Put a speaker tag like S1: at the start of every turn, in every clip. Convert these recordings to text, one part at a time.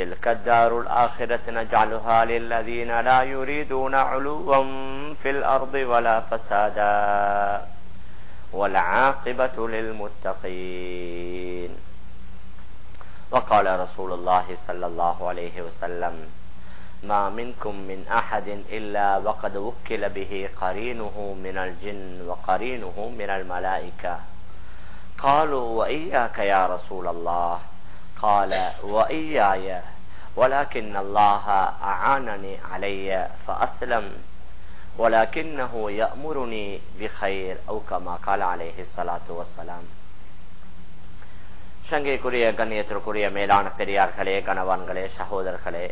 S1: تلك الدار الآخرة نجعلها للذين لا يريدون علوا في الأرض ولا فسادا والعاقبة للمتقين. وقال رسول الله صلى الله عليه وسلم ما منكم من أحد إلا وقد وكل به قرينه من الجن وقرينه من الملائكة. قالوا وإياك يا رسول الله. قال وإياي ولكن الله أعانني علي فأسلم ولكنه يأمرني بخير أو كما قال عليه الصلاة والسلام சங்கைக்குரிய கண்ணியத்திற்குரிய மேலான பெரியார்களே கணவான்களே சகோதரர்களே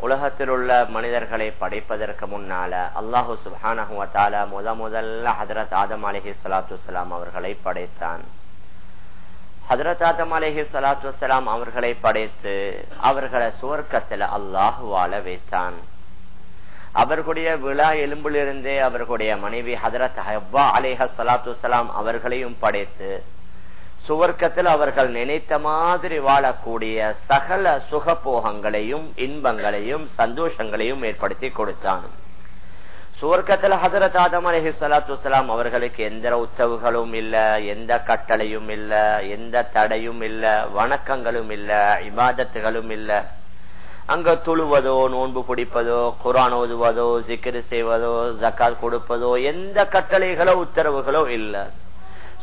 S1: உலகத்தில் உள்ள மனிதர்களை படைப்பதற்கு முன்னால அல்லாஹு சுபானஹுவத்தால முத முதல்ல ஹதரத் ஆதம் அலஹி சலாத்து வலாம் அவர்களை படைத்தான் ஹதரத் ஆதம் அலேஹி சலாத்து வலாம் அவர்களை படைத்து அவர்களை சுவர்க்கத்தில் அல்லாஹ் வாழ வைத்தான். அவர்களுடைய விழா எலும்பிலிருந்தே அவர்களுடைய மனைவி ஹதரத் ஹவ்வா அலேஹ சலாத்து வலாம் அவர்களையும் படைத்து சுவர்க்கத்தில் அவர்கள் நினைத்த மாதிரி வாழக்கூடிய சகல சுகபோகங்களையும் இன்பங்களையும் சந்தோஷங்களையும் ஏற்படுத்தி கொடுத்தான். சுவர்க்கத்தில் ஹசரத் ஆதம் அலஹி சலாத்து வலாம் அவர்களுக்கு எந்த உத்தவுகளும் இல்ல எந்த கட்டளையும் இல்ல எந்த தடையும் இல்ல வணக்கங்களும் இல்ல இபாதத்துகளும் இல்ல. அங்க துழுவதோ நோன்பு பிடிப்பதோ குரான் ஓதுவதோ சிக்கிரு செய்வதோ ஜக்காத் கொடுப்பதோ எந்த கட்டளைகளோ உத்தரவுகளோ இல்லை.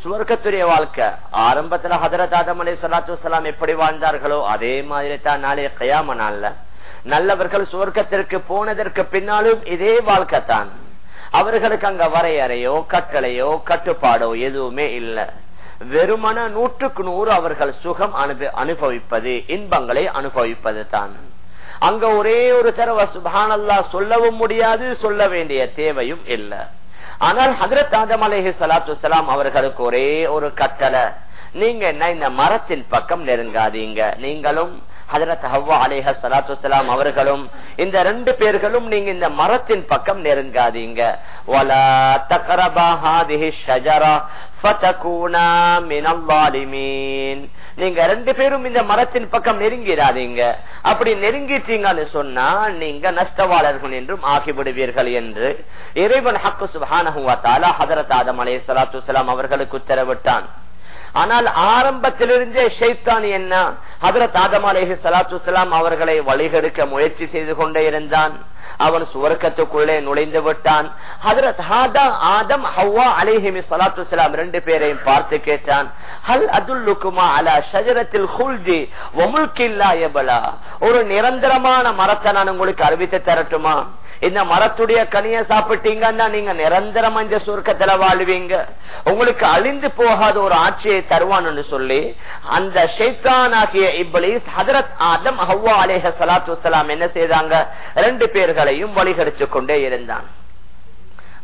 S1: சுவர்க்கத்துடைய வாழ்க்கை. ஆரம்பத்துல ஹதரத் ஆதம் அலி சலாத்து வலாம் எப்படி வாழ்ந்தார்களோ அதே மாதிரி தான் நாளே கயாம நாள்ல. நல்லவர்கள் சுவர்க்கத்திற்கு போனதற்கு பின்னாலும் இதே வாழ்க்கை தான். அவர்களுக்கு அங்க வரையறையோ கட்டளையோ கட்டுப்பாடோ எதுவுமே இல்லை. வெறுமன நூற்றுக்கு நூறு அவர்கள் சுகம் அனுபவிப்பது இன்பங்களை அனுபவிப்பது தான். அங்க ஒரே ஒரு தடவை சுபானல்லா சொல்லவும் முடியாது சொல்ல வேண்டிய தேவையும் இல்லை. ஆனால் ஹதரத் ஆதம் அலேஹி சலாத்து சலாம் அவர்களுக்கு ஒரே ஒரு கட்டளை. நீங்க என்ன இந்த மரத்தின் பக்கம் நெருங்காதீங்க. நீங்களும் ஹதரத் ஹவ்வா அலேஹ சலாத்து சலாம் அவர்களும் இந்த ரெண்டு பேர்களும் நீங்க இந்த மரத்தின் பக்கம் நெருங்காதீங்க. நீங்க ரெண்டு பேரும் இந்த மரத்தின் பக்கம் நெருங்கிடாதீங்க. அப்படி நெருங்கிட்டீங்கன்னு சொன்னா நீங்க நஷ்டவாளர்கள் என்றும் ஆகிவிடுவீர்கள் என்று இறைவன் ஹக்கு சுபானஹுவாத்தாலா ஹதரத் ஆதம் அலே சலாத்து அவர்களுக்கு உத்தரவிட்டான். ஆனால் ஆரம்பத்திலிருந்தே ஷைத்தான் என்ன? ஹதரத் ஆதம் அலேஹி சலாத்து சலாம் அவர்களை வழிகெடுக்க முயற்சி செய்து கொண்டே இருந்தான். அவன் சுவர்க்கத்துக்குள்ளே நுழைந்து விட்டான். ஹதரத் ஆதம் ஹவ்வா அலேஹிமி சலாத்து சலாம் ரெண்டு பேரையும் பார்த்து கேட்டான் ஹல் அதுல்லுக்குமா அலா ஷஜரத்தில் ஹுல்ஜி ஒமுல்கில்லா எபலா ஒரு நிரந்தரமான மரத்தை நான் உங்களுக்கு அறிவித்து தரட்டுமா? இந்த மரத்துடைய கனிய சாப்பிட்டீங்கன்னா நீங்க நிரந்தரம் இந்த சுருக்கத்துல வாழ்வீங்க. உங்களுக்கு அழிந்து போகாத ஒரு ஆட்சியை தருவான்னு சொல்லி அந்த ஷைத்தானாகிய ஆகிய ஹதரத் ஆதம் ஹவ்வா அலேஹ சலாத்து சலாம் என்ன செய்தாங்க? ரெண்டு பேர்களையும் வழிகடிச்சு கொண்டே இருந்தான்.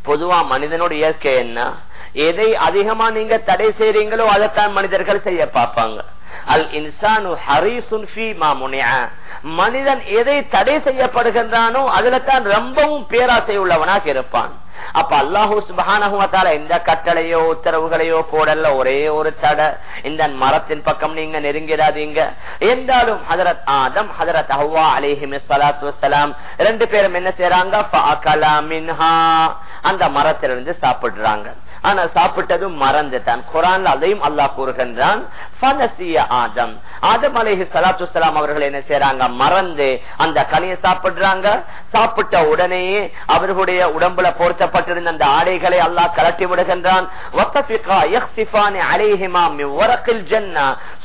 S1: பொதுவா மனிதனோட இயற்கை என்ன? எதை அதிகமா நீங்க தடை செய்றீங்களோ அதைத்தான் மனிதர்கள் செய்ய பார்ப்பாங்க. அல் இன்சானு ஹரிசுன் மனிதன் எதை தடை செய்யப்படுகின்றானோ அதுல தான் ரொம்பவும் பேராசை உள்ளவனாக இருப்பான். அப்ப அல்லாஹூ சுபானகுவத்தால இந்த கட்டளையோ உத்தரவுகளையோ போடல ஒரே ஒரு தடை. இந்த மரத்தின் பக்கம் நீங்க நெருங்கிடாதீங்க. என்றாலும் ஹதரத் ஆதம் ஹதரத் அஹ்வா அலிஹிமி சலாத்து வலாம் ரெண்டு பேரும் என்ன செய்யறாங்க அந்த மரத்திலிருந்து சாப்பிடுறாங்க. ஆனா சாப்பிட்டதும் மறந்துட்டான். குரான் அதையும் அல்லாஹ் கூறுகின்றான். ஆதம். ஆதம் அலேஹி சலாத்து சலாம் அவர்கள் என்ன செய்யறாங்க மறந்து அந்த கனியை சாப்பிடுறாங்க. சாப்பிட்ட உடனேயே அவர்களுடைய உடம்புல போர்த்தப்பட்டிருந்த அந்த ஆடைகளை அல்லாஹ் கலட்டி விடுகின்றான்.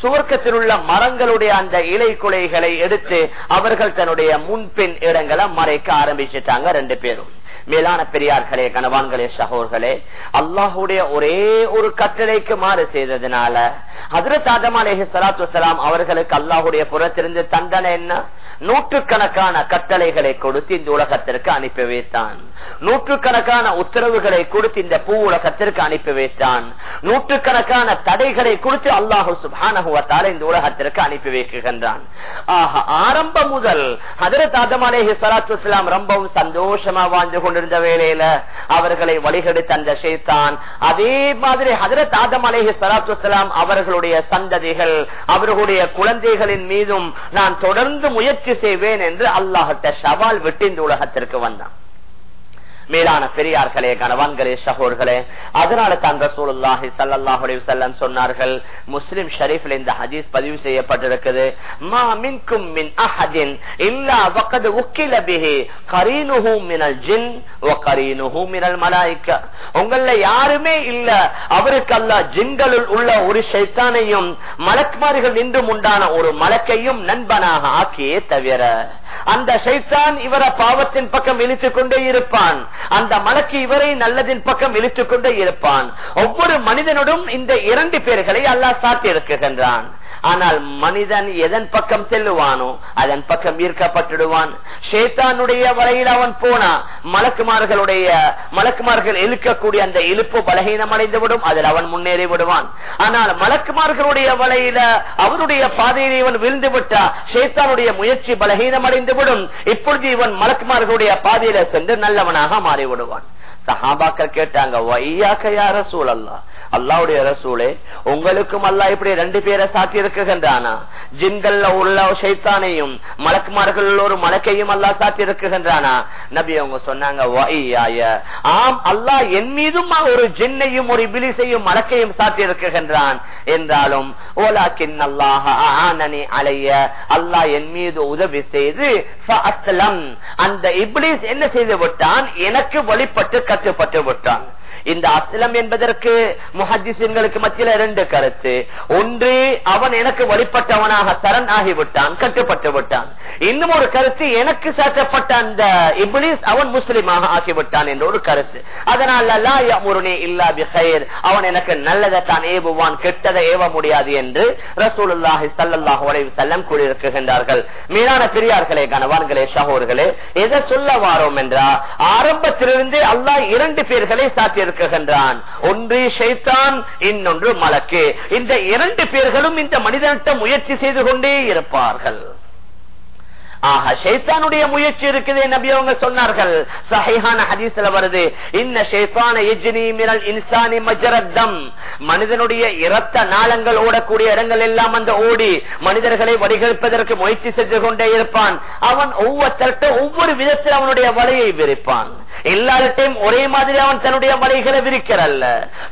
S1: சுவர்க்கத்தில் உள்ள மரங்களுடைய அந்த இலை குலைகளை எடுத்து அவர்கள் தன்னுடைய முன்பின் இடங்களை மறைக்க ஆரம்பிச்சிட்டாங்க ரெண்டு பேரும். மேலான பெரியார்களே கனவான்களே சகோர்களே அல்லாஹுடைய ஒரே ஒரு கட்டளைக்கு மாறு செய்ததுனால ஹதரத் ஆதம் அலேஹி சலாத்து வலாம் அவர்களுக்கு அல்லாஹுடைய புறத்திலிருந்து தண்டனை என்ன? நூற்றுக்கணக்கான கட்டளைகளை கொடுத்து இந்த உலகத்திற்கு அனுப்பி வைத்தான். நூற்றுக்கணக்கான உத்தரவுகளை கொடுத்து இந்த பூ உலகத்திற்கு அனுப்பி வைத்தான். நூற்றுக்கணக்கான தடைகளை கொடுத்து அல்லாஹு சுபானகுவத்தால இந்த உலகத்திற்கு அனுப்பி வைக்கின்றான். ஆக ஆரம்பம் முதல் ஹதரத் ஆதம் அலேஹி சலாத்து வலாம் ரொம்பவும் சந்தோஷமா வாழ்ந்து கொண்டிருந்த வேளையில அவர்களை வழிகெடுத்த அந்த ஷேத்தான் அதே மாதிரி ஹதரத் ஆதம் அலேஹி சலாத்து வலாம் அவர்களுடைய சந்ததிகள் அவர்களுடைய குழந்தைகளின் மீதும் நான் தொடர்ந்து முயற்சி செய்வேன் என்று அல்லாஹட்ட சவால் விட்டு இந்த உலகத்திற்கு வந்தான். மேலான பெரியார்களே கணவான்களே சகோர்களே அதனால தான் ரசூலுல்லாஹி ஸல்லல்லாஹு செல்லம் சொன்னார்கள் முஸ்லிம் ஷரீஃபில் இந்த ஹதீஸ் பதிவு செய்யப்பட்டிருக்குது மா மின்கும் மின் அஹதின் இல்லா வக்கது உக்கில பிஹி கரீனுஹு மினல் ஜின் ஓ கரீனுஹு மினல் மலாய்க்க. உங்கள யாருமே இல்ல அவருக்கு அல்ல ஜின்களுள் உள்ள ஒரு ஷைத்தானையும் மலக்குமார்கள் நின்றும் உண்டான ஒரு மலக்கையும் நண்பனாக ஆக்கியே தவிர அந்த சைத்தான் இவரை பாவத்தின் பக்கம் இழுத்துக் கொண்டே இருப்பான். அந்த மலக்கு இவரை நல்லதின் பக்கம் இழுத்துக் கொண்டே இருப்பான். ஒவ்வொரு மனிதனுடன் இந்த இரண்டு பேர்களை அல்லாஹ் சாட்டி ஆனால் மனிதன் எதன் பக்கம் செல்லுவானோ அதன் பக்கம் ஈர்க்கப்பட்டுடுவான். ஷேத்தானுடைய வரையில் அவன் போனா மலக்குமார்களுடைய மலக்குமார்கள் இழுக்கக்கூடிய அந்த இழுப்பு பலகீனம் அடைந்து விடும் அதில் அவன் முன்னேறி விடுவான். ஆனால் மலக்குமார்களுடைய வலையில அவருடைய பாதையில் இவன் விழுந்து விட்டா ஷேத்தானுடைய முயற்சி பலகீனம் அடைந்து விடும் இப்பொழுது இவன் மலக்குமார்களுடைய பாதையில சென்று நல்லவனாக மாறிவிடுவான். சஹாபாக்கள் கேட்டாங்க ரசூல் அல்லா அல்லாவுடைய ரசூலே உங்களுக்கும் அல்லா இப்படி ரெண்டு பேரை சாட்டி இருக்குகின்றானா? ஜின்கள்ல உள்ள சைத்தானையும் மலக்குமார்கள் ஒரு மலக்கையும் அல்லா சாட்டி இருக்குகின்றானா? நபி அவங்க சொன்னாங்க ஆம் அல்லா என் மீதும் ஒரு ஜின்னையும் ஒரு பிலிசையும் மலக்கையும் சாட்டி இருக்குகின்றான். என்றாலும் ஓலாக்கின் அல்லாஹ ஆனனி அலைய அல்லா என் மீது உதவி செய்து அந்த இப்ளிஸ் என்ன செய்து விட்டான்? எனக்கு வழிபட்டு கட்டுப்பட்டு விட்டான் இந்த அஸ்லம் என்பதற்கு முஹத்திசன்களுக்கு மத்தியில் இரண்டு கருத்து. ஒன்று அவன் எனக்கு வழிபட்டவனாக சரண் ஆகிவிட்டான் கட்டுப்பட்டு விட்டான். இன்னும் ஒரு கருத்து எனக்கு சாற்றப்பட்ட அந்த இப்ளிஸ் அவன் முஸ்லிமாக ஆகிவிட்டான் என்ற ஒரு கருத்து. அதனால் இல்லா பிஹயர் அவன் எனக்கு நல்லதை தான் ஏவுவான் கெட்டதை ஏவ முடியாது என்று ரசூலுல்லாஹி சல்லாஹ் உரைவு செல்லம் கூறியிருக்கின்றார்கள். மீனான பெரியார்களே கனவான்களே ஷஹோர்களே எதை சொல்ல வாரோம் என்றா ஆரம்பத்திலிருந்து அல்லாஹ் இரண்டு பேர்களை சாற்றி இருக்குகின்றான் ஒன்று ஷைத்தான் இன்னொன்று மலக்கு. இந்த இரண்டு பேர்களும் இந்த மனிதனிட்ட முயற்சி செய்து கொண்டே இருப்பார்கள். ஆக ஷைத்தானுடைய முயற்சி இருக்குது நபி அவங்க சொன்னார்கள். சஹிஹான ஹதீஸ்ல வருது. இன்ன ஷைத்தான எஜ்னி மிரல் இன்சானி மஜரத்தம் மனிதனுடைய இரத்த நாளங்கள் ஓடக்கூடிய இடங்கள் எல்லாம் அந்த ஓடி மனிதர்களை வடிகழிப்பதற்கு முயற்சி செஞ்சு கொண்டே இருப்பான். அவன் ஒவ்வொருத்தர்கிட்ட ஒவ்வொரு விதத்தில் அவனுடைய வலையை விரிப்பான். எல்லார்ட்டையும் ஒரே மாதிரி அவன் தன்னுடைய வலைகளை விரிக்கிறல்ல.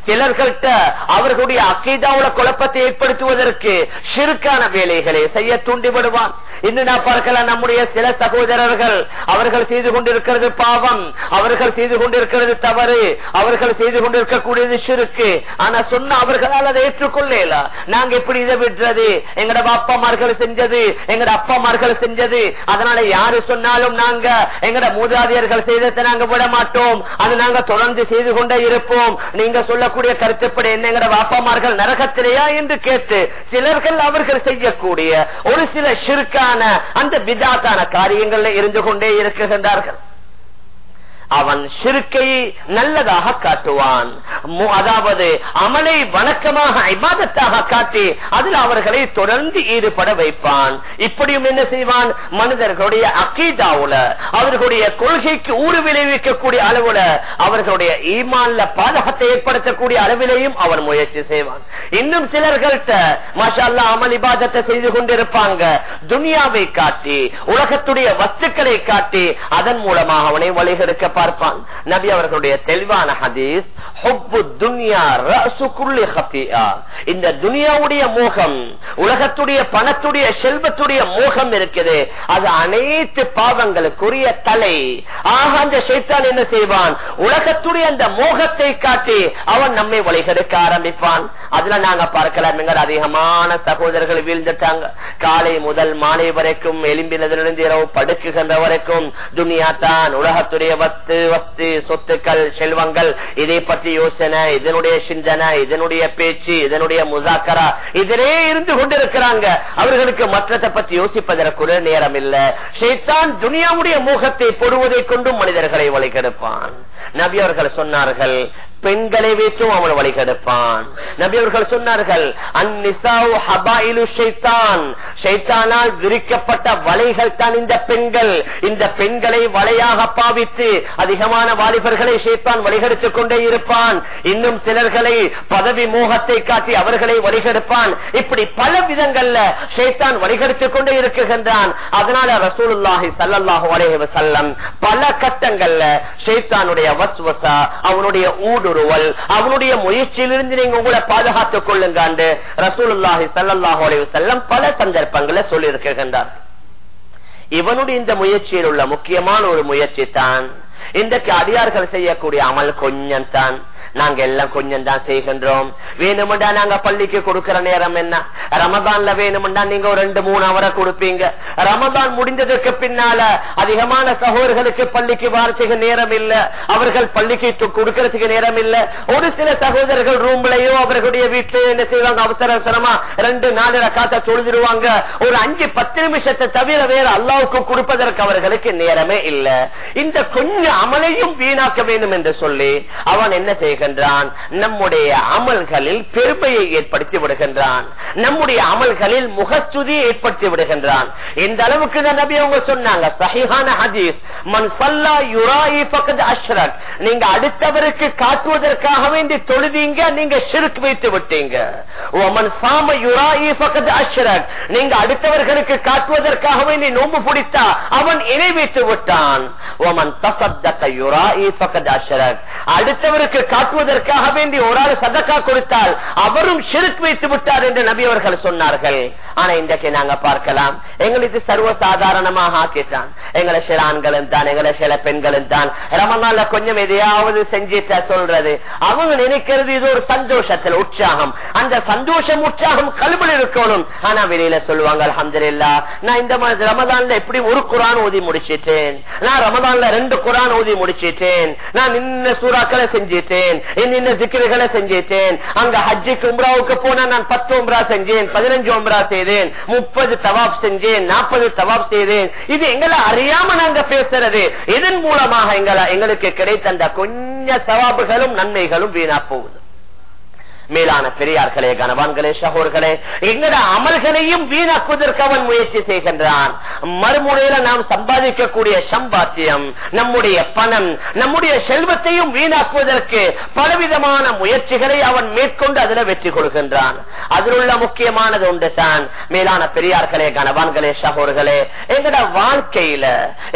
S1: சிலர்கள்ட்ட அவர்களுடைய அக்கீதாவோட குழப்பத்தை ஏற்படுத்துவதற்கு சிறுக்கான வேலைகளை செய்ய தூண்டி விடுவான் இன்னும் நான் பார்க்கலாம் நம்முடைய சில சகோதரர்கள் அவர்கள் செய்து கொண்டிருக்கிறது பாவம் அவர்கள் செய்து கொண்டிருக்கிறது தவறு அவர்கள் செய்து கொண்டிருக்கக்கூடியது சிறுக்கு. ஆனா சொன்ன அவர்களால் அதை ஏற்றுக்கொள்ளல. நாங்க எப்படி இதை விடுறது? எங்கட அப்பாமார்கள் செஞ்சது எங்கட அப்பாமார்கள் செஞ்சது. அதனால யாரு சொன்னாலும் நாங்க எங்கட மூதாதையர்கள் செய்ததை நாங்க விட மாட்டோம் அது நாங்க தொடர்ந்து செய்து கொண்டே இருப்போம். நீங்க சொல்லக்கூடிய கருத்துப்படி என்ன எங்கட அப்பாமார்கள் நரகத்திலேயா என்று கேட்டு சிலர்கள் அவர்கள் செய்யக்கூடிய ஒரு சில சிறுக்கான அந்த விதாத்தான காரியங்களில் இருந்து கொண்டே இருக்குகின்றார்கள் அவன் சிறுக்கை நல்லதாக காட்டுவான். அதாவது அமலை வணக்கமாக ஐபாதத்தாக காட்டி அதில் அவர்களை தொடர்ந்து ஈடுபட வைப்பான். இப்படியும் என்ன செய்வான்? மனிதர்களுடைய அகீதாவுல அவர்களுடைய கொள்கைக்கு ஊறு விளைவிக்கக்கூடிய அளவுல அவர்களுடைய ஈமான்ல பாதகத்தை ஏற்படுத்தக்கூடிய அளவிலேயும் அவன் முயற்சி செய்வான். இன்னும் சிலர்கள்ட்ட மாஷால்லா அமல் இபாதத்தை செய்து கொண்டிருப்பாங்க. துனியாவை காட்டி உலகத்துடைய வஸ்துக்களை காட்டி அதன் மூலமாக அவனை வழிகெடுக்க பார்ப்பான். நபி அவர்களுடைய தெளிவான ஹதீஸ் இந்த துனியாவுடைய மோகம் உலகத்துடைய பணத்துடைய செல்வத்துடைய மோகம் இருக்குது. அது அனைத்து பாவங்களுக்குரிய தலை. ஆக அந்த சைத்தான் என்ன செய்வான்? உலகத்துடைய அந்த மோகத்தை காட்டி அவன் நம்மை வழிகெடுக்க ஆரம்பிப்பான். அதுல நாங்க பார்க்கலாம் எங்கள் அதிகமான சகோதரர்கள் வீழ்ந்துட்டாங்க. காலை முதல் மாலை வரைக்கும் எலும்பினதிலிருந்து இரவு படுக்குகின்ற வரைக்கும் துனியா தான் உலகத்துடைய வத்து வஸ்து சொத்துக்கள் செல்வங்கள் இதை பற்றி யோசனை இதனுடைய சிந்தனை இதனுடைய பேச்சு இதனுடைய முசாக்கரா இதிலே இருந்து கொண்டிருக்கிறாங்க. அவர்களுக்கு மற்றத்தை பற்றி யோசிப்பதற்கு நேரம் இல்ல ஷைத்தான் துனியாவுடைய மோகத்தை போடுவதை கொண்டும் மனிதர்களை வழிகெடுப்பான் நபி அவர்கள் சொன்னார்கள் பெண்களை வைத்தும் அவன் வழிகெடுப்பான் நபி அவர்கள் சொன்னார்கள் ஷைத்தானால் விரிக்கப்பட்ட வலைகள் தான் இந்த பெண்கள். இந்த பெண்களை வலையாக பாவித்து அதிகமான வாலிபர்களை ஷைத்தான் வழிகெடுத்துக் கொண்டே இருப்பான். இன்னும் சிலர்களை பதவி மோகத்தை காட்டி அவர்களை வழிகெடுப்பான் இப்படி பல விதங்கள்ல ஷைத்தான் வழிகெடுத்துக் கொண்டே இருக்குகின்றான் அதனால ரசூலுல்லாஹி ஸல்லல்லாஹு அலைஹி வஸல்லம் பல கட்டங்கள்ல ஷைத்தானுடைய வஸ்வசா அவனுடைய ஊடுருவல் அவனுடைய முயற்சியிலிருந்து நீங்க உங்களை பாதுகாத்துக் கொள்ளுங்க ரசூலுல்லாஹி ஸல்லல்லாஹு அலைஹி பல சந்தர்ப்பங்களை சொல்லியிருக்கின்றார். இவனுடைய இந்த முயற்சியில் உள்ள முக்கியமான ஒரு முயற்சி தான் இன்றைக்கு அடியார்கள் செய்யக்கூடிய அமல் கொஞ்சம் தான் நாங்க எல்லாம் கொஞ்சம் தான் செய்கின்றோம். வேணுமெண்டா நாங்க பள்ளிக்கு கொடுக்கிற நேரம் என்ன? ரமதான்ல வேணுமெண்டா நீங்க ஒரு ரெண்டு மூணு அவரை கொடுப்பீங்க. ரமதான் முடிந்ததற்கு பின்னால அதிகமான சகோதரர்களுக்கு பள்ளிக்கு வார்த்தைக்கு நேரம் இல்ல. அவர்கள் பள்ளிக்கு கொடுக்கறதுக்கு நேரம் இல்ல. ஒரு சில சகோதரர்கள் ரூம்லயோ அவர்களுடைய வீட்டிலயோ என்ன செய்வாங்க? அவசர அவசரமா ரெண்டு நாலு ரக்காத்த தொழுதுருவாங்க. ஒரு அஞ்சு பத்து நிமிஷத்தை தவிர வேற அல்லாவுக்கு கொடுப்பதற்கு அவர்களுக்கு நேரமே இல்ல. இந்த கொஞ்சம் அமலையும் வீணாக்க வேண்டும் என்று சொல்லி அவன் என்ன செய்கிறான்? விடுகின்றான் நம்முடைய அமல்களில் பெருமையை ஏற்படுத்தி விடுகின்றான். நம்முடைய அமல்களில் முகஸ்துதியை ஏற்படுத்தி விடுகின்றான். இந்த அளவுக்கு இந்த நபி அவங்க சொன்னாங்க சஹிஹான ஹதீஸ் மன் சல்லா யுராயி ஃபக்கத் அஷ்ரக். நீங்க அடுத்தவருக்கு காட்டுவதற்காக வேண்டி தொழுதீங்க நீங்க ஷிர்க் வைத்து விட்டீங்க. ஒமன் சாம யுராயி ஃபக்கத் அஷ்ரக். நீங்க அடுத்தவர்களுக்கு காட்டுவதற்காக வேண்டி நோம்பு பிடித்தா அவன் இணை வைத்து விட்டான். ஒமன் தசத்தக்க யுராயி ஃபக்கத் அஷ்ரக். அடுத்தவருக்கு காட்டுவதற்காக வேண்டி ஒரு ஆள் சதக்கா கொடுத்தால் அவரும் ஷிர்க் வைத்து விட்டார் என்று நபி அவர்கள் சொன்னார்கள். ஆனா இன்றைக்கு நாங்க பார்க்கலாம். எங்களுக்கு சர்வ சாதாரணமாக ஆக்கிட்டான். எங்களை சில ஆண்களும் தான் எங்களை சில பெண்களும் தான். ரமணால கொஞ்சம் எதையாவது செஞ்சிட்ட சொல்றது. அவங்க நினைக்கிறது இது ஒரு சந்தோஷத்தில் உற்சாகம். அந்த சந்தோஷம் உற்சாகம் கழுவில் இருக்கணும். ஆனா வெளியில சொல்லுவாங்க அலமதுல்லா நான் இந்த மாதிரி ரமதான்ல எப்படி ஒரு குரான் ஊதி முடிச்சிட்டேன்? நான் ரமதான்ல ரெண்டு குரான் ஊதி முடிச்சிட்டேன். நான் நின்ன சூறாக்களை செஞ்சிட்டேன். என்ன சிக்கல்களை செஞ்சேன் அங்க ஹஜ்ஜிக்கு உம்ராவுக்கு போனா நான் பத்து உம்ரா செஞ்சேன் பதினஞ்சு உம்ரா செய்தேன் முப்பது தவாப் செஞ்சேன் நாற்பது தவாப் செய்தேன். இது எங்களை அறியாம நாங்க பேசுறது. இதன் மூலமாக எங்களை எங்களுக்கு கிடைத்த அந்த கொஞ்ச சவாபுகளும் நன்மைகளும் வீணா போகுது. மேலான பெரியார்களே கனவான்களே சகோர்களே எங்கட அமல்களையும் வீணாக்குவதற்கு அவன் முயற்சி செய்கின்றான். மறுமுறையில நாம் சம்பாதிக்கக்கூடிய சம்பாத்தியம் நம்முடைய பணம் நம்முடைய செல்வத்தையும் வீணாக்குவதற்கு பலவிதமான முயற்சிகளை அவன் மேற்கொண்டு அதுல வெற்றி கொள்கின்றான். அதில் உள்ள முக்கியமானது ஒன்று தான் மேலான பெரியார்களே கனவான்களே சகோர்களே எங்கட வாழ்க்கையில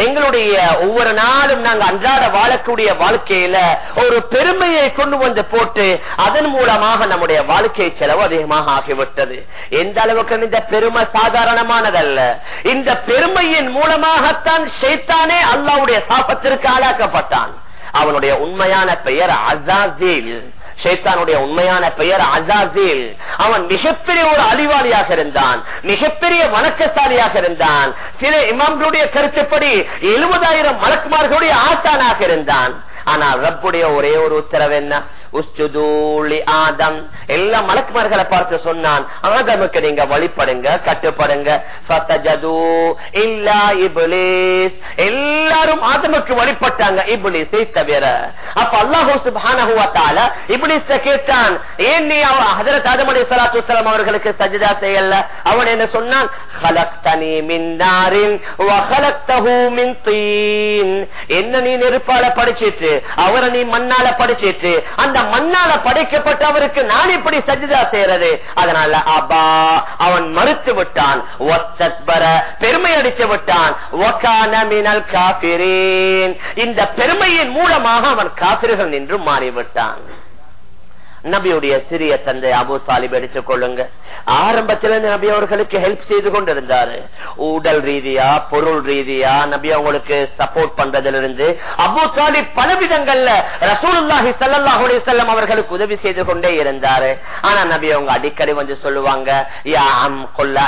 S1: எங்களுடைய ஒவ்வொரு நாளும் நாங்கள் அன்றாட வாழக்கூடிய வாழ்க்கையில ஒரு பெருமையை கொண்டு வந்து போட்டு அதன் மூலமாக காரணமாக நம்முடைய வாழ்க்கை செலவு அதிகமாக ஆகிவிட்டது. எந்த அளவுக்கு இந்த பெருமை சாதாரணமானதல்ல. இந்த பெருமையின் மூலமாகத்தான் ஷைத்தானே அல்லாவுடைய சாபத்திற்கு ஆளாக்கப்பட்டான். அவனுடைய உண்மையான பெயர் அசாசீல். ஷைத்தானுடைய உண்மையான பெயர் அசாசில். அவன் மிகப்பெரிய ஒரு அறிவாளியாக இருந்தான். மிகப்பெரிய வணக்கசாலியாக இருந்தான். சில இமாம்களுடைய கருத்துப்படி எழுபதாயிரம் மலக்குமார்களுடைய ஆசானாக இருந்தான். ஆனால் ரப்புடைய ஒரே ஒரு உத்தரவு என்ன? ஆதம். எல்லா மலக்குமார்களை பார்த்து சொன்னான் ஆதமுக்கு நீங்க வழிபடுங்க கட்டுப்படுங்க. எல்லாரும் ஆதமுக்கு வழிபட்டாங்க இப்ளிஸை தவிர. அப்ப அல்லாஹூ சுபானஹுவால இப்ளிஸ கேட்டான் ஏன் நீ ஹதரத் ஆதம் அலி சலாத்து வலாம் அவர்களுக்கு சஜிதா செய்யல? அவன் என்ன சொன்னான் என்ன நீ நெருப்பால படிச்சிட்டு அவரை நீ மண்ணால படிச்சிட்டு அந்த மண்ணால படைக்கப்பட்ட அவருக்கு நான் இப்படி சஜிதா செய்யறது. அதனால அபா அவன் மறுத்து விட்டான். பெருமை அடிச்சு விட்டான். ஒகான இந்த பெருமையின் மூலமாக அவன் காபிர்கள் நின்று மாறிவிட்டான். நபியுடைய சிறிய தந்தை அபு தாலிப் எடுத்துக் கொள்ளுங்க. ஆரம்பத்தில் நபி அவர்களுக்கு ஹெல்ப் செய்து கொண்டிருந்தாரு. உடல் ரீதியா பொருள் ரீதியா நபி அவங்களுக்கு சப்போர்ட் பண்றதிலிருந்து அபு தாலிப் பல விதங்கள்ல ரசூலுல்லாஹி ஸல்லல்லாஹு செல்லம் அவர்களுக்கு உதவி செய்து கொண்டே இருந்தாரு. ஆனா நபி அவங்க அடிக்கடி வந்து சொல்லுவாங்க யா அம்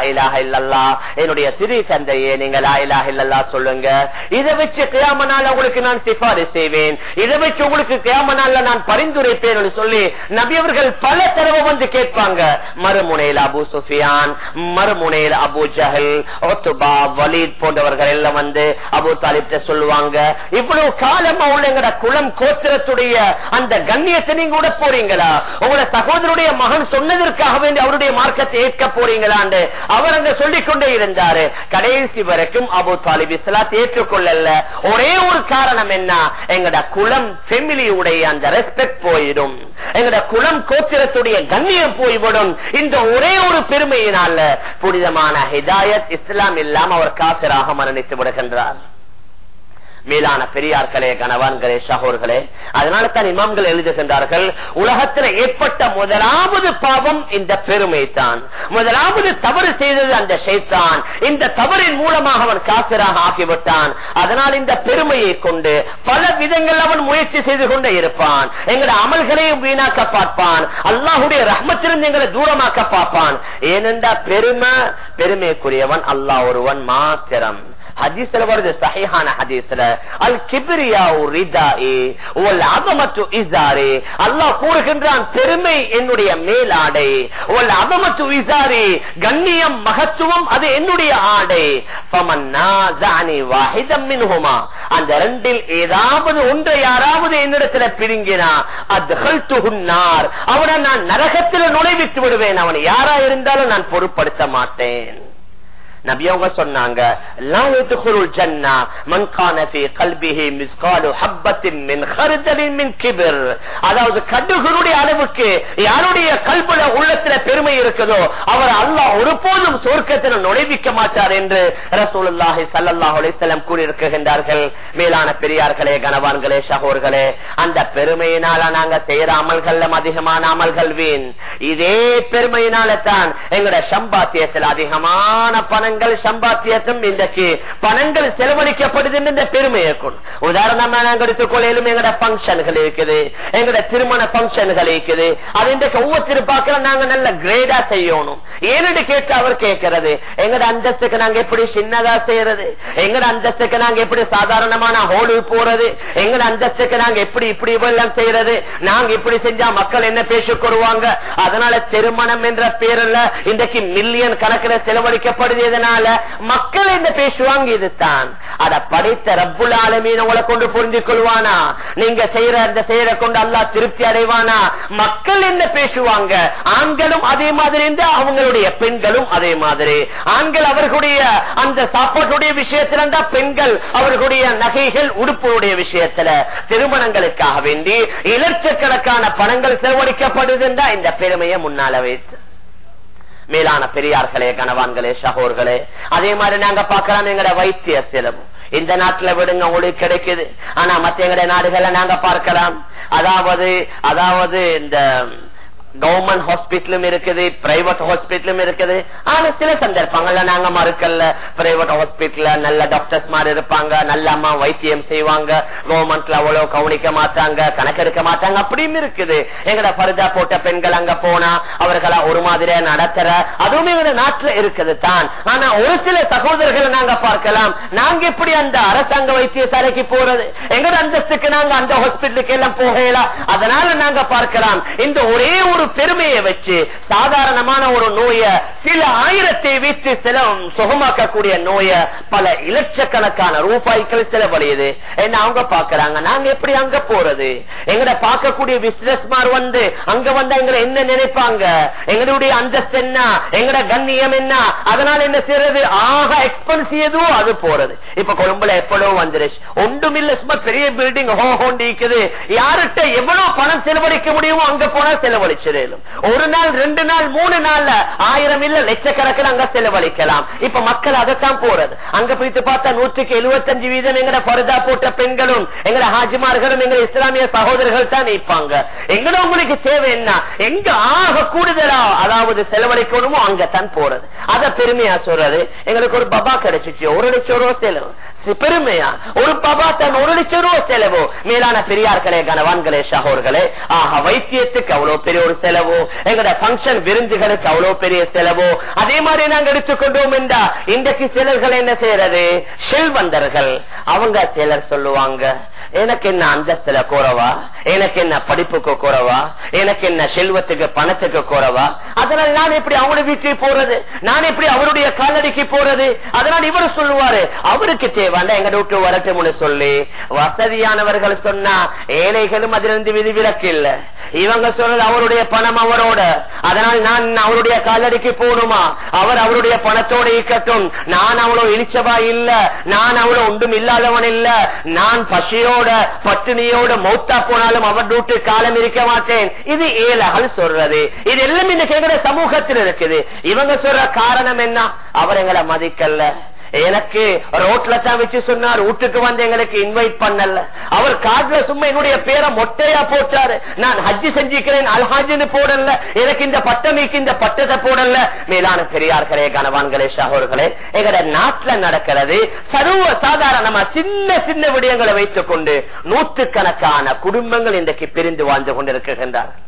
S1: இலாஹ இல்லல்லாஹ். என்னுடைய சிறிய தந்தையே நீங்க லா இலாஹ இல்லல்லாஹ் சொல்லுங்க. இதை வச்சு கியாம உங்களுக்கு நான் சிபாரி செய்வேன். இதை வச்சு உங்களுக்கு கியாம நான் பரிந்துரைப்பேன் சொல்லி நபி அவர்கள் பல தடவை வந்து கேட்பாங்க மறுமுனையில் அபு சுஃபியான் மறுமுனையில் அபு ஜஹல் ஒத்துபா வலீத் போன்றவர்கள் எல்லாம் வந்து அபு தாலிப்ட சொல்லுவாங்க. இவ்வளவு காலமா உள்ள எங்கட குளம் கோத்திரத்துடைய அந்த கண்ணியத்தை நீங்க விட போறீங்களா? உங்களோட சகோதரருடைய மகன் சொன்னதற்காக வேண்டி அவருடைய மார்க்கத்தை ஏற்க போறீங்களான்னு அவர் அங்க சொல்லிக் கொண்டே இருந்தாரு. கடைசி வரைக்கும் அபு தாலிப் இஸ்லாத்தை ஏற்றுக்கொள்ளல. ஒரே ஒரு காரணம் என்ன? எங்கட குளம் ஃபெமிலியுடைய அந்த ரெஸ்பெக்ட் போயிடும். எங்கட குளம் கோத்திரத்துடைய கண்ணியம் போய்விடும். இந்த ஒரே ஒரு பெருமையினால புனிதமான ஹிதாயத் இஸ்லாம் இல்லாம அவர் காசராக மரணித்து விடுகின்றார். மேலான பெரியார்களே கணவான்களே சகோர்களே அதனால தான் இமாம்கள் எழுதுகின்றார்கள் உலகத்தில் ஏற்பட்ட முதலாவது பாவம் இந்த பெருமை தான் முதலாவது தவறு செய்தது அந்த சைத்தான் இந்த தவறின் மூலமாக அவன் காசராக ஆக்கிவிட்டான் அதனால் இந்த பெருமையை கொண்டு பல விதங்கள் அவன் முயற்சி செய்து கொண்டே இருப்பான். எங்களை அமல்களையும் வீணாக்க பார்ப்பான். அல்லாஹுடைய ரஹ்மத்திலிருந்து எங்களை தூரமாக்க பார்ப்பான். ஏனென்றா பெருமை பெருமைக்குரியவன் அல்லாஹ் ஒருவன் மாத்திரம். ஹதீஸ்ல வருது சஹிஹான ஹதீஸ்ல. அல் கிபிரியா அதமத்து இசாரி. அல்லாஹ் கூறுகின்றான் பெருமை என்னுடைய மேலாடை. உல் அதமத்து இசாரி கண்ணியம் மகத்துவம் அது என்னுடைய ஆடை. ஃபமன்னாஸானி வாஹிதம் மின்ஹுமா. அந்த ரெண்டில் ஏதாவது ஒன்றை யாராவது என்னிடத்துல பிரிங்கினா அத்ஹல்துஹுன்னார் அவனை நான் நரகத்தில் நுழைவித்து விடுவேன். அவன் யாரா இருந்தாலும் நான் பொருட்படுத்த மாட்டேன். நபி அவங்க சொன்னாங்க அதாவது கடுகுருடைய அளவுக்கு யாருடைய கல்புல உள்ளத்துல பெருமை இருக்குதோ அவர் அல்லாஹ் ஒருபோதும் சொர்க்கத்தில் நுழைவிக்க மாட்டார் என்று ரசூலுல்லாஹி சல்லாஹ் அலிஸ்லம் கூறியிருக்கின்றார்கள். மேலான பெரியார்களே கனவான்களே சகோர்களே அந்த பெருமையினால நாங்க செய்யற அமல்கள் அதிகமான அமல்கள் வீண். இதே பெருமையினால தான் எங்களோட சம்பாத்தியத்தில் அதிகமான பணம் பணங்கள் சம்பாத்தியத்தும் இன்றைக்கு பணங்கள் செலவழிக்கப்படுது இந்த பெருமை இருக்கும் உதாரணமா நாங்கள் எடுத்துக்கொள்ளையிலும் எங்கட பங்கன்கள் இருக்குது எங்கட திருமண பங்கன்கள் இருக்குது. அது இன்றைக்கு ஒவ்வொரு பார்க்கிற நாங்க நல்ல கிரேடா செய்யணும். ஏன்னு கேட்டு அவர் கேட்கிறது எங்கட அந்தஸ்துக்கு நாங்க எப்படி சின்னதா செய்யறது? எங்கட அந்தஸ்துக்கு நாங்க எப்படி சாதாரணமான ஹோலு போறது? எங்கட அந்தஸ்துக்கு நாங்க எப்படி இப்படி எல்லாம் செய்யறது? நாங்க இப்படி செஞ்சா மக்கள் என்ன பேசிக்கொள்வாங்க அதனால திருமணம் என்ற பேரில் இன்றைக்கு மில்லியன் கணக்கில் செலவழிக்கப்படுது இதனால மக்கள் என்ன பேசுவாங்க? இதுதான். அத படைத்த ரப்புல் ஆலமீன் உங்களை கொண்டு புரிஞ்சு கொள்வானா? நீங்க செய்யற அந்த செயலை கொண்டு அல்லா திருப்தி அடைவானா? மக்கள் என்ன பேசுவாங்க? ஆண்களும் அதே மாதிரி இருந்தா அவங்களுடைய பெண்களும் அதே மாதிரி. ஆண்கள் அவர்களுடைய அந்த சாப்பாட்டுடைய விஷயத்துல இருந்தா பெண்கள் அவர்களுடைய நகைகள் உடுப்புடைய விஷயத்துல திருமணங்களுக்காக வேண்டி இலட்சக்கணக்கான பணங்கள் செலவழிக்கப்படுதுன்றா இந்த பெருமையை முன்னால வைத்து. மேலான பெரியார்களே கணவான்களே சகோர்களே. அதே மாதிரி நாங்க பாக்கிறோம் எங்கட வைத்திய செலவு. இந்த நாட்டுல விடுங்க உங்களுக்கு கிடைக்குது. ஆனா மத்த எங்கட நாடுகள்ல நாங்க பார்க்கலாம். அதாவது அதாவது இந்த கவர்மெண்ட் ஹாஸ்பிட்டலும் இருக்குது பிரைவேட் ஹாஸ்பிட்டலும் இருக்குது. ஆனா சில சந்தர்ப்பங்கள்ல நாங்க மறுக்கல பிரைவேட் ஹாஸ்பிட்டல்ல நல்ல டாக்டர்ஸ் மாதிரி இருப்பாங்க நல்ல அம்மா வைத்தியம் செய்வாங்க. கவர்மெண்ட்ல அவ்வளவு கவனிக்க மாட்டாங்க கணக்கெடுக்க மாட்டாங்க அப்படின்னு இருக்குது. எங்கட பருதா போட்ட பெண்கள் அங்க போனா அவர்களா ஒரு மாதிரியா நடத்துற அதுவுமே எங்க நாட்டுல இருக்குது தான். ஆனா ஒரு சில சகோதரர்களை நாங்க பார்க்கலாம். நாங்க எப்படி அந்த அரசாங்க வைத்தியசாலைக்கு போறது? எங்கட அந்தஸ்துக்கு நாங்க அந்த ஹாஸ்பிட்டலுக்கு எல்லாம் போகலாம் அதனால நாங்க பார்க்கலாம். இந்த ஒரே ஒரு பெருமையை வச்சு சாதாரணமான ஒரு நோய சில ஆயிரத்தை வைத்து சில சுகமாக்கக்கூடிய நோய பல இலட்சக்கணக்கான ரூபாய்கள் செலவழியுது. என்ன அவங்க பாக்குறாங்க நாங்க எப்படி அங்க போறது? எங்கட பார்க்கக்கூடிய பிசினஸ் வந்து அங்க வந்தா எங்களை என்ன நினைப்பாங்க? எங்களுடைய அந்தஸ்து என்ன? எங்கட கண்ணியம் என்ன? அதனால என்ன செய்யறது? ஆக எக்ஸ்பென்ஸ் எதுவோ அது போறது. இப்ப கொழும்புல எப்பளோ வந்துருச்சு? ஒன்றும் இல்ல சும்மா பெரிய பில்டிங் ஹோ ஹோண்டிக்குது யார்கிட்ட எவ்வளவு பணம் செலவழிக்க முடியுமோ அங்க போனா செலவழிச்சு செலவழிச்சிடலும் ஒரு நாள் ரெண்டு நாள் மூணு நாள்ல ஆயிரம் இல்ல லட்சக்கணக்கில் அங்க செலவழிக்கலாம். இப்ப மக்கள் அதைத்தான் போறது. அங்க போயிட்டு பார்த்தா நூற்றுக்கு எழுபத்தஞ்சு வீதம் எங்கட பருதா போட்ட பெண்களும் எங்கட ஹாஜிமார்களும் எங்க இஸ்லாமிய சகோதரர்கள் தான் நிற்பாங்க. எங்கட உங்களுக்கு தேவை என்ன? எங்க ஆக கூடுதலா அதாவது செலவழிக்கணுமோ அங்கத்தான் போறது. அத பெருமையா சொல்றது. எங்களுக்கு ஒரு பபா கிடைச்சிச்சு. ஒரு லட்சம் ரூபாய் செலவு பெருமையா? ஒரு பபாத்தன் தன் ஒரு லட்சம் ரூபாய் செலவு. மேலான பெரியார்களே கனவான்களே சகோர்களே ஆக வைத்தியத்துக்கு அவ்வளவு பெரிய ஒரு செலவு. எங்களோட பங்கன் விருந்துகளுக்கு அவ்வளவு பெரிய செலவு. அதே மாதிரி நாங்க எடுத்துக்கொண்டோம் என்றா இன்றைக்கு சிலர்கள் என்ன செய்யறது? செல்வந்தர்கள். அவங்க சிலர் சொல்லுவாங்க எனக்கு என்ன அந்தஸ்துல குறவா? எனக்கு என்ன படிப்புக்கு குறவா? எனக்கு என்ன செல்வத்துக்கு பணத்துக்கு குறவா? அதனால நான் எப்படி அவங்களுடைய வீட்டுக்கு போறது? நான் எப்படி அவருடைய காலடிக்கு போறது? அதனால் இவர் சொல்லுவாரு அவருக்கு தேவை தேவாண்டா எங்க வீட்டு வரட்டும்னு சொல்லி வசதியானவர்கள் சொன்னா ஏழைகளும் அதிலிருந்து விதிவிலக்கு இல்ல இவங்க சொல்றது அவருடைய பணம் அவரோட. அதனால் நான் அவருடைய காலடிக்கு போகணுமா? அவர் அவருடைய பணத்தோட இருக்கட்டும். நான் அவ்வளவு இழிச்சவா இல்ல. நான் அவ்வளவு ஒன்றும் இல்லாதவன் இல்ல. நான் பசியோட பட்டினியோட மௌத்தா போனாலும் அவர் வீட்டு காலம் இருக்க மாட்டேன். இது ஏழைகள் சொல்றது. இது எல்லாம் இன்னைக்கு எங்கட சமூகத்தில் இருக்குது. இவங்க சொல்ற காரணம் என்ன? அவர் எங்களை மதிக்கல. எனக்கு ரோட்ல தான் வச்சு சொன்னார் வீட்டுக்கு வந்து எங்களுக்கு இன்வைட் பண்ணல. அவர் காட்டுல சும்மா என்னுடைய பேரை மொட்டையா போட்டாரு. நான் ஹஜ்ஜி செஞ்சுக்கிறேன் அல்ஹாஜின்னு போடல. எனக்கு இந்த பட்டமைக்கு இந்த பட்டத்தை போடல. மேலான பெரியார்களே கனவான்களே சகோர்களே எங்கட நாட்டுல நடக்கிறது சர்வ சாதாரணமா சின்ன சின்ன விடயங்களை வைத்துக் கொண்டு நூற்றுக்கணக்கான குடும்பங்கள் இன்றைக்கு பிரிந்து வாழ்ந்து கொண்டிருக்கின்றார்கள்.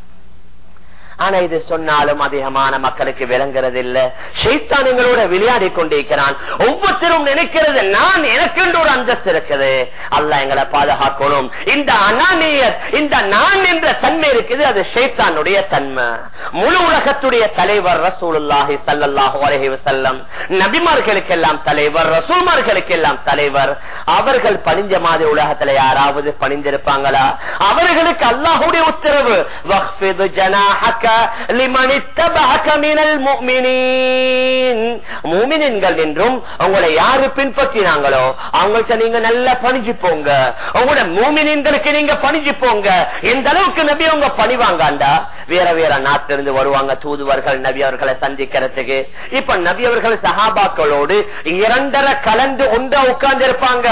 S1: ஆனா இது சொன்னாலும் அதிகமான மக்களுக்கு விளங்குறது இல்ல சைத்தானுங்களோட விளையாடி கொண்டிருக்கிறான். ஒவ்வொருத்தரும் நினைக்கிறது நான் எனக்கு ஒரு அந்தஸ்து இருக்குது. அல்ல எங்களை பாதுகாக்கணும். இந்த அனானியர் இந்த நான் என்ற தன்மை இருக்குது அது ஷைத்தானுடைய தன்மை. முழு உலகத்துடைய தலைவர் ரசூலுல்லாஹி சல்லாஹூ அலஹி வசல்லம் நபிமார்களுக்கு எல்லாம் தலைவர் ரசூல்மார்களுக்கு எல்லாம் தலைவர். அவர்கள் பணிஞ்ச மாதிரி உலகத்துல யாராவது பணிந்திருப்பாங்களா? அவர்களுக்கு அல்லாஹுடைய உத்தரவு என்றும் உங்களை யாரு பின்பற்றினாங்களோ அவங்கள்ட்ட நீங்க நல்லா பணிஞ்சு போங்க. உங்களோட மூமினின்களுக்கு நீங்க பணிஞ்சு போங்க. எந்த அளவுக்கு நபி உங்க பணிவாங்கண்டா? வேற வேற நாட்டிலிருந்து வருவாங்க தூதுவர்கள் நபி அவர்களை சந்திக்கிறதுக்கு. இப்ப நபி அவர்கள் சஹாபாக்களோடு இரண்டரை கலந்து ஒன்றா உட்கார்ந்து இருப்பாங்க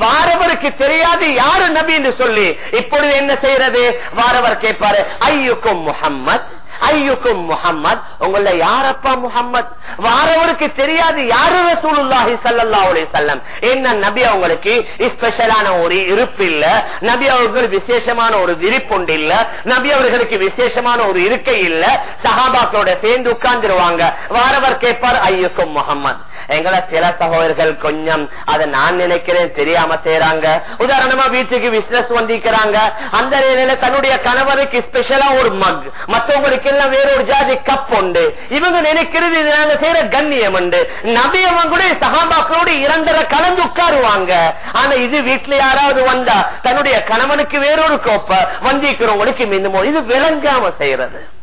S1: வாரவருக்கு தெரியாது யாரு நபி என்று சொல்லி இப்பொழுது என்ன செய்யறது? வாரவர் கேட்பாரு ஐயுக்கும் முகம்மது ஐயுக்கும் முகம்மது உங்கள யாரப்பா முகம்மது வாரவருக்கு தெரியாது யாரு ரசூலுல்லாஹி சல்லா செல்லம் என்ன நபி அவங்களுக்கு ஸ்பெஷலான ஒரு இருப்பு இல்ல நபி அவர்கள் விசேஷமான ஒரு விரிப்புண்டு இல்ல நபி அவர்களுக்கு விசேஷமான ஒரு இருக்கை இல்ல சஹாபாக்களோட சேர்ந்து உட்கார்ந்துருவாங்க. வாரவர் கேட்பார் ஐயுக்கும் முகம்மது எங்களை சில சகோதரர்கள் கொஞ்சம் அதை நான் நினைக்கிறேன் தெரியாம செய்யறாங்க உதாரணமா வீட்டுக்கு பிசினஸ் வந்திருக்கிறாங்க. அந்த நிலையில தன்னுடைய கணவருக்கு ஸ்பெஷலா ஒரு மக் மற்றவங்களுக்கு எல்லாம் வேறொரு ஜாதி கப் உண்டு. இவங்க நினைக்கிறது இது நாங்க செய்யற கண்ணியம் உண்டு. நபி அவங்க கூட சகாபாக்களோடு இரண்டரை கலந்து உட்காருவாங்க. ஆனா இது வீட்டுல யாராவது வந்தா தன்னுடைய கணவனுக்கு வேறொரு கோப்ப வந்திருக்கிறவங்களுக்கு மின்னுமோ? இது விளங்காம செய்யறது.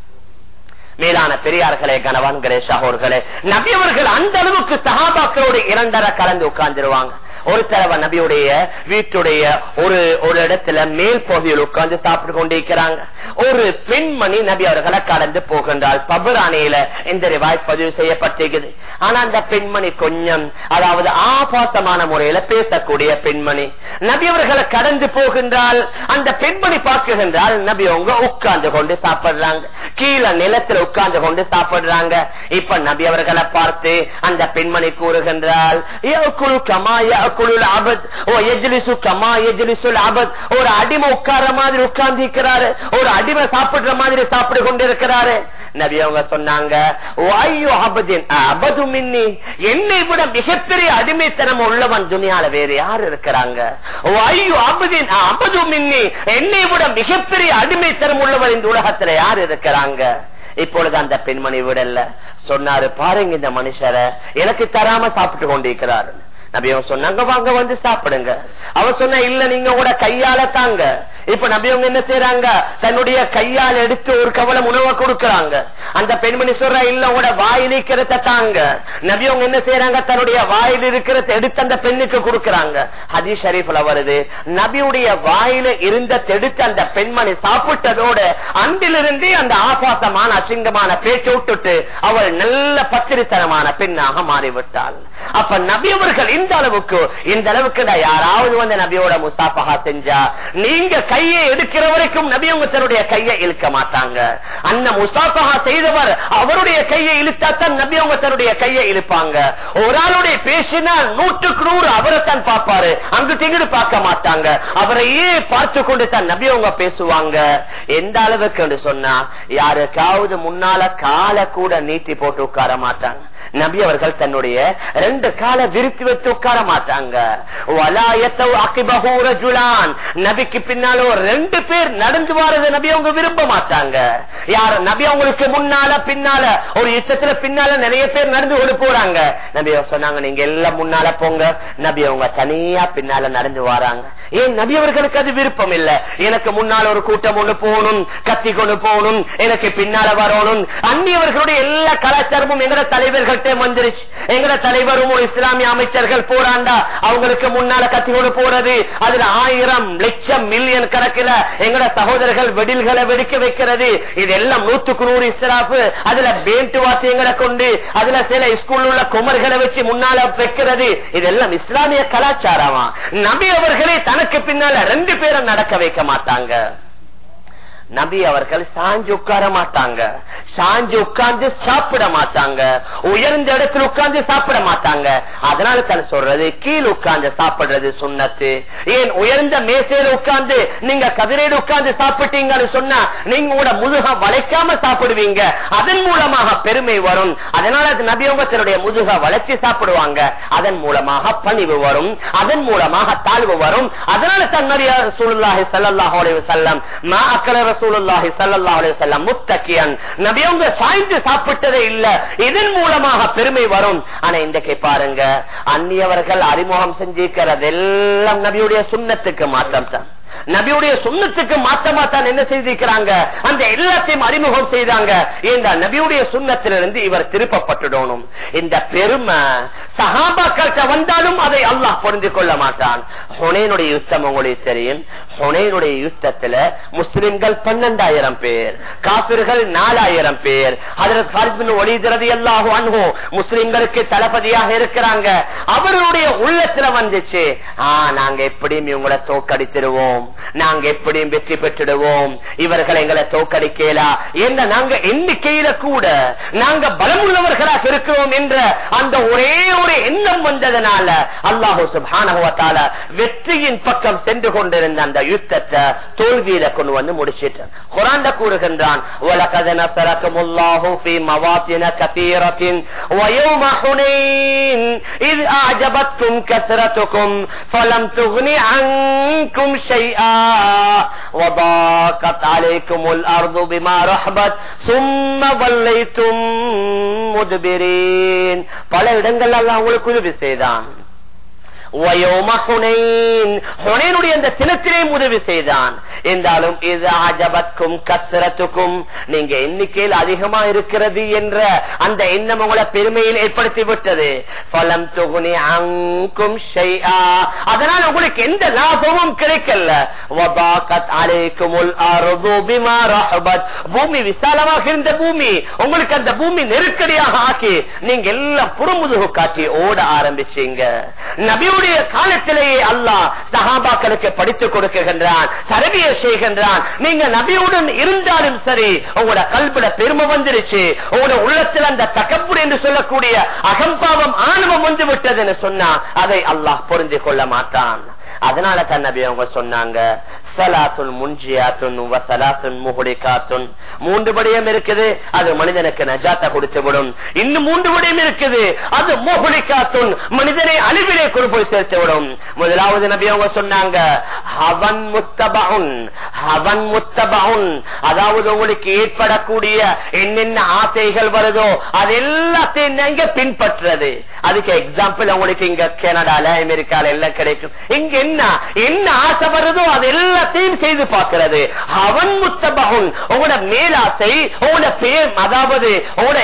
S1: மேலான பெரியார்களே கணவான்களே சகோர்களே நபியவர்கள் அந்த அளவுக்கு சகாபாக்களோடு இரண்டரை கலந்து உட்கார்ந்துருவாங்க. ஒரு தடவை நபியுடைய வீட்டுடைய ஒரு ஒரு இடத்துல மேல் பகுதியில் உட்கார்ந்து சாப்பிட்டு கொண்டிருக்கிறாங்க. ஒரு பெண்மணி நபி அவர்களை கடந்து போகின்றால் பபுராணியில இந்த ரிவாய் பதிவு செய்யப்பட்டிருக்குது. ஆனா அந்த பெண்மணி கொஞ்சம் அதாவது ஆபாசமான முறையில பேசக்கூடிய பெண்மணி. நபி அவர்களை கடந்து போகின்றால் அந்த பெண்மணி பார்க்குகின்றால் நபி அவங்க உட்கார்ந்து கொண்டு சாப்பிடுறாங்க. கீழே நிலத்துல உட்கார்ந்து கொண்டு சாப்பிடுறாங்க. இப்ப நபி அவர்களை பார்த்து அந்த பெண்மணி கூறுகின்றால் "யஅகுலு கமா அபத். ஓ யஜ்லிசு கமா யஜ்லிசுல் அபத்." ஒரு அடிமை உட்கார மாதிரி உட்கார்ந்து இருக்கிறாரு ஒரு அடிமை சாப்பிடுற மாதிரி சாப்பிட்டு கொண்டிருக்கிறாரு. நபி அவங்க சொன்னாங்க என்னை விட மிகப்பெரிய அடிமைத்தனம் உள்ளவன் துணியால வேறு யார் இருக்கிறாங்க? என்னை விட மிகப்பெரிய அடிமைத்தனம் உள்ளவர் இந்த உலகத்துல யார் இருக்கிறாங்க? இப்பொழுது அந்த பெண்மணி விடல. சொன்னாரு பாருங்க இந்த மனுஷரை. எனக்கு தராம சாப்பிட்டு கொண்டிருக்கிறாரு. நபியவங்க சொன்னாங்க வாங்க வந்து சாப்பிடுங்க. அவ சொன்ன இல்ல நீங்க கூட கையால தாங்க. இப்ப நபியவங்க என்ன செய்யறாங்க தன்னுடைய கையால் எடுத்து ஒரு கவலம் உணவை கொடுக்கறாங்க. அந்த பெண்மணி சொல்ற இல்ல உங்களோட வாயில் இருக்கிறத தாங்க. நபியவங்க என்ன செய்யறாங்க தன்னுடைய வாயில் இருக்கிறத எடுத்து அந்த பெண்ணுக்கு கொடுக்கறாங்க. ஹதி ஷரீஃப்ல வருது நபியுடைய வாயில இருந்த தெடுத்து அந்த பெண்மணி சாப்பிட்டதோட அன்றிலிருந்தே அந்த ஆபாசமான அசிங்கமான பேச்சு விட்டுட்டு அவள் நல்ல பத்திரித்தனமான பெண்ணாக மாறிவிட்டாள். அப்ப நபி அவர்கள் இந்த அளவுக்கு இந்த அளவுக்கு யாராவது வந்து நபியோட முசாஃபகா செஞ்சா நீங்க கையை எடுக்கிற வரைக்கும் நபி அவங்க கையை இழுக்க மாட்டாங்க. அந்த முசாஃபகா செய்தவர் அவருடைய கையை இழுத்தாத்தான் நபி அவங்க கையை இழுப்பாங்க. ஒரு ஆளுடைய பேசினா நூற்றுக்கு நூறு அவரை தான் பார்ப்பாரு. அங்கு திங்கிட்டு பார்க்க மாட்டாங்க. அவரையே பார்த்து கொண்டு தான் நபி அவங்க பேசுவாங்க. எந்த அளவுக்கு என்று சொன்னா யாருக்காவது முன்னால காலை கூட நீட்டி போட்டு உட்கார மாட்டாங்க. நபி அவர்கள் தன்னுடைய ரெண்டு காலை விரித்து எடுத்து உட்கார மாட்டாங்க. நபிக்கு பின்னாலோ ரெண்டு பேர் நடந்து வாரது நபி அவங்க விரும்ப மாட்டாங்க. யார்? நபி அவங்களுக்கு முன்னால பின்னால ஒரு இஷ்டத்துல பின்னால நிறைய பேர் நடந்து கொண்டு போறாங்க. நபி சொன்னாங்க நீங்க எல்லாம் முன்னால போங்க. நபி அவங்க தனியா பின்னால நடந்து வராங்க. ஏன்? நபி அவர்களுக்கு அது விருப்பம் இல்ல. எனக்கு முன்னால ஒரு கூட்டம் ஒண்ணு போகணும் கத்தி கொண்டு போகணும் எனக்கு பின்னால வரணும். அந்நியவர்களுடைய எல்லா கலாச்சாரமும் எங்கட தலைவர்கள்ட்ட வந்துருச்சு. எங்கட தலைவரும் ஒரு இஸ்லாமிய அமைச்சர்கள் போறாண்டா? அவங்களுக்கு முன்னால கத்தி கொண்டு போறது. அதுல ஆயிரம் லட்சம் மில்லியன் கணக்கில் எங்கட சகோதரர்கள் வெடில்களை வெடிக்க வைக்கிறது. இதெல்லாம் நூத்துக்கு நூறு இஸ்ராப்பு அதுல பேண்டு வாத்தியங்களை கொண்டு அதுல சில ஸ்கூல்ல உள்ள குமர்களை வச்சு முன்னால வைக்கிறது. இதெல்லாம் இஸ்லாமிய கலாச்சாரமா? நபி அவர்களே தனக்கு பின்னால ரெண்டு பேரும் நடக்க வைக்க மாட்டாங்க. நபி அவர்கள் சாஞ்சு உட்கார மாட்டாங்க. சாஞ்சு உட்கார்ந்து சாப்பிட மாட்டாங்க. உயர்ந்த இடத்துல உட்கார்ந்து சாப்பிட மாட்டாங்க. அதனால தான் சொல்றது கீழ் உட்கார்ந்து சாப்பிடுறது சுண்ணத்து. ஏன் உயர்ந்த மேசையில உட்கார்ந்து நீங்க கதிரையில உட்கார்ந்து சாப்பிட்டீங்கன்னு சொன்னா நீங்க கூட முதுக வளைக்காம சாப்பிடுவீங்க. அதன் மூலமாக பெருமை வரும். அதனால அது நபியோகத்தினுடைய முதுக வளைச்சு சாப்பிடுவாங்க. அதன் மூலமாக பணிவு வரும். அதன் மூலமாக தாழ்வு வரும். அதனால தன்னுடைய நபிய ரசூலுல்லாஹி செல்லம் மா அக்கல ரசூலுல்லாஹி ஸல்லல்லாஹு அலைஹி வஸல்லம் முத்தக்கியன் நபியவங்க சாய்ந்து சாப்பிட்டதே இல்ல. இதன் மூலமாக பெருமை வரும். ஆனா இன்றைக்கு பாருங்க அந்நியவர்கள் அறிமுகம் செஞ்சிருக்கிறதெல்லாம் நபியுடைய சுண்ணத்துக்கு மாற்றம் தான் நபியுடைய சுண்ணத்துக்கு மாற்றமா தான் என்ன செய்திருக்கிறாங்க? அந்த எல்லாத்தையும் அறிமுகம் செய்தாங்க. இந்த நபியுடைய சுண்ணத்திலிருந்து இவர் திருப்பப்பட்டுடணும்? இந்த பெருமை சகாபாக்கள்கிட்ட வந்தாலும் அதை அல்லாஹ் புரிந்து கொள்ள மாட்டான். ஹுனேனுடைய யுத்தம் உங்களுக்கு தெரியும். ஹுனேனுடைய யுத்தத்துல முஸ்லிம்கள் பன்னெண்டாயிரம் பேர் காபிர்கள் நாலாயிரம் பேர். அதில் ஒளிதிரதி எல்லாகும் அணுகும் முஸ்லிம்களுக்கு தளபதியாக இருக்கிறாங்க. அவர்களுடைய உள்ளத்துல வந்துச்சு. ஆஹ் நாங்க எப்படியும் இவங்களை தோக்கடிச்சிருவோம் நாங்க எப்படியும் வெற்றி பெற்றுடுவோம் இவர்கள் எங்களை தோக்கடிக்கலா என்ற நாங்க எண்ணிக்கையில கூட நாங்க பலமுள்ளவர்களாக இருக்கிறோம் என்ற அந்த ஒரே ஒரு எண்ணம் வந்ததனால அல்லாஹூ சுபானகுவத்தால வெற்றியின் பக்கம் சென்று கொண்டிருந்த அந்த யுத்தத்தை தோல்வியில கொண்டு வந்து முடிச்சிட்டான் குரான்ல கூறுகின்றான் وَلَقَدْ نَصَرَكُمُ اللَّهُ فِي مَوَاطِنَ كَثِيرَةٍ وَيَوْمَ حُنَيْنٍ إِذْ أَعْجَبَتْكُمْ كَثْرَتُكُمْ فَلَمْ تُغْنِ عَنكُمْ شَيْئًا وَضَاقَتْ عَلَيْكُمُ الْأَرْضُ بِمَا رَحْبَتْ ثُمَّ وَلَّيْتُمْ مُدْبِرِينَ பல இடங்கள் அல்லாஹ் உங்களுக்கு உதவி செய்தான் ஹுனைனுடைய அந்த தினத்திலேயும் உதவி செய்தான். என்றாலும் இது அஜபத்கும் கசரத்துக்கும் நீங்க எண்ணிக்கையில் அதிகமா இருக்கிறது என்ற அந்த எண்ணம் உங்களை பெருமையில் ஏற்படுத்தி விட்டது பலம் தொகுனி அங்கும் அதனால் உங்களுக்கு எந்த லாபமும் கிடைக்கல. பூமி விசாலமாக இருந்த பூமி உங்களுக்கு அந்த பூமி நெருக்கடியாக ஆக்கி நீங்க எல்லாம் புறமுதுகு காட்டி ஓட ஆரம்பிச்சீங்க. நபியுடைய காலத்திலேயே அல்லாஹ் சஹாபாக்களுக்கு படித்துக் கொடுக்கின்றான் தரவிய செய்கின்றான். நீங்க நபியுடன் இருந்தாலும் சரி உங்களோட கல்விட பெருமை வந்துருச்சு. உங்களோட உள்ளத்தில் அந்த தகப்பு என்று சொல்லக்கூடிய அகம்பாவம் ஆணவம் வந்து விட்டதுன்னு சொன்னா அதை அல்லாஹ் புரிந்து கொள்ள மாட்டான். அதனால தன்னபி நபி அவங்க சொன்னாங்க சலாத்துன் முன்ஜியாத்துன் வசலாத்துன் முகுடிகாத்துன் மூன்று படியம் இருக்குது அது மனிதனுக்கு நஜாத்த கொடுத்து விடும் இன்னும் மூன்று படியம் இருக்குது அது முகுடிகாத்துன் மனிதனை அழிவிலே கொண்டு போய் சேர்த்து விடும் முதலாவது நபி அவங்க சொன்னாங்க முத்தபவுன் முத்தபவுன் அதாவது உங்களுக்கு ஏற்படக்கூடிய என்னென்ன ஆசைகள் வருதோ அது எல்லாத்தையும் நீங்க பின்பற்றுறது. அதுக்கு எக்ஸாம்பிள் உங்களுக்கு இங்க கனடால அமெரிக்கால எல்லாம் கிடைக்கும். இங்க என்ன என்ன ஆசை வருதோ அது எல்லாத்தையும் செய்து பார்க்கிறது. அவன் முத்தபகுன். உங்களோட மேலாசை உங்களோட பேர் அதாவது உங்களோட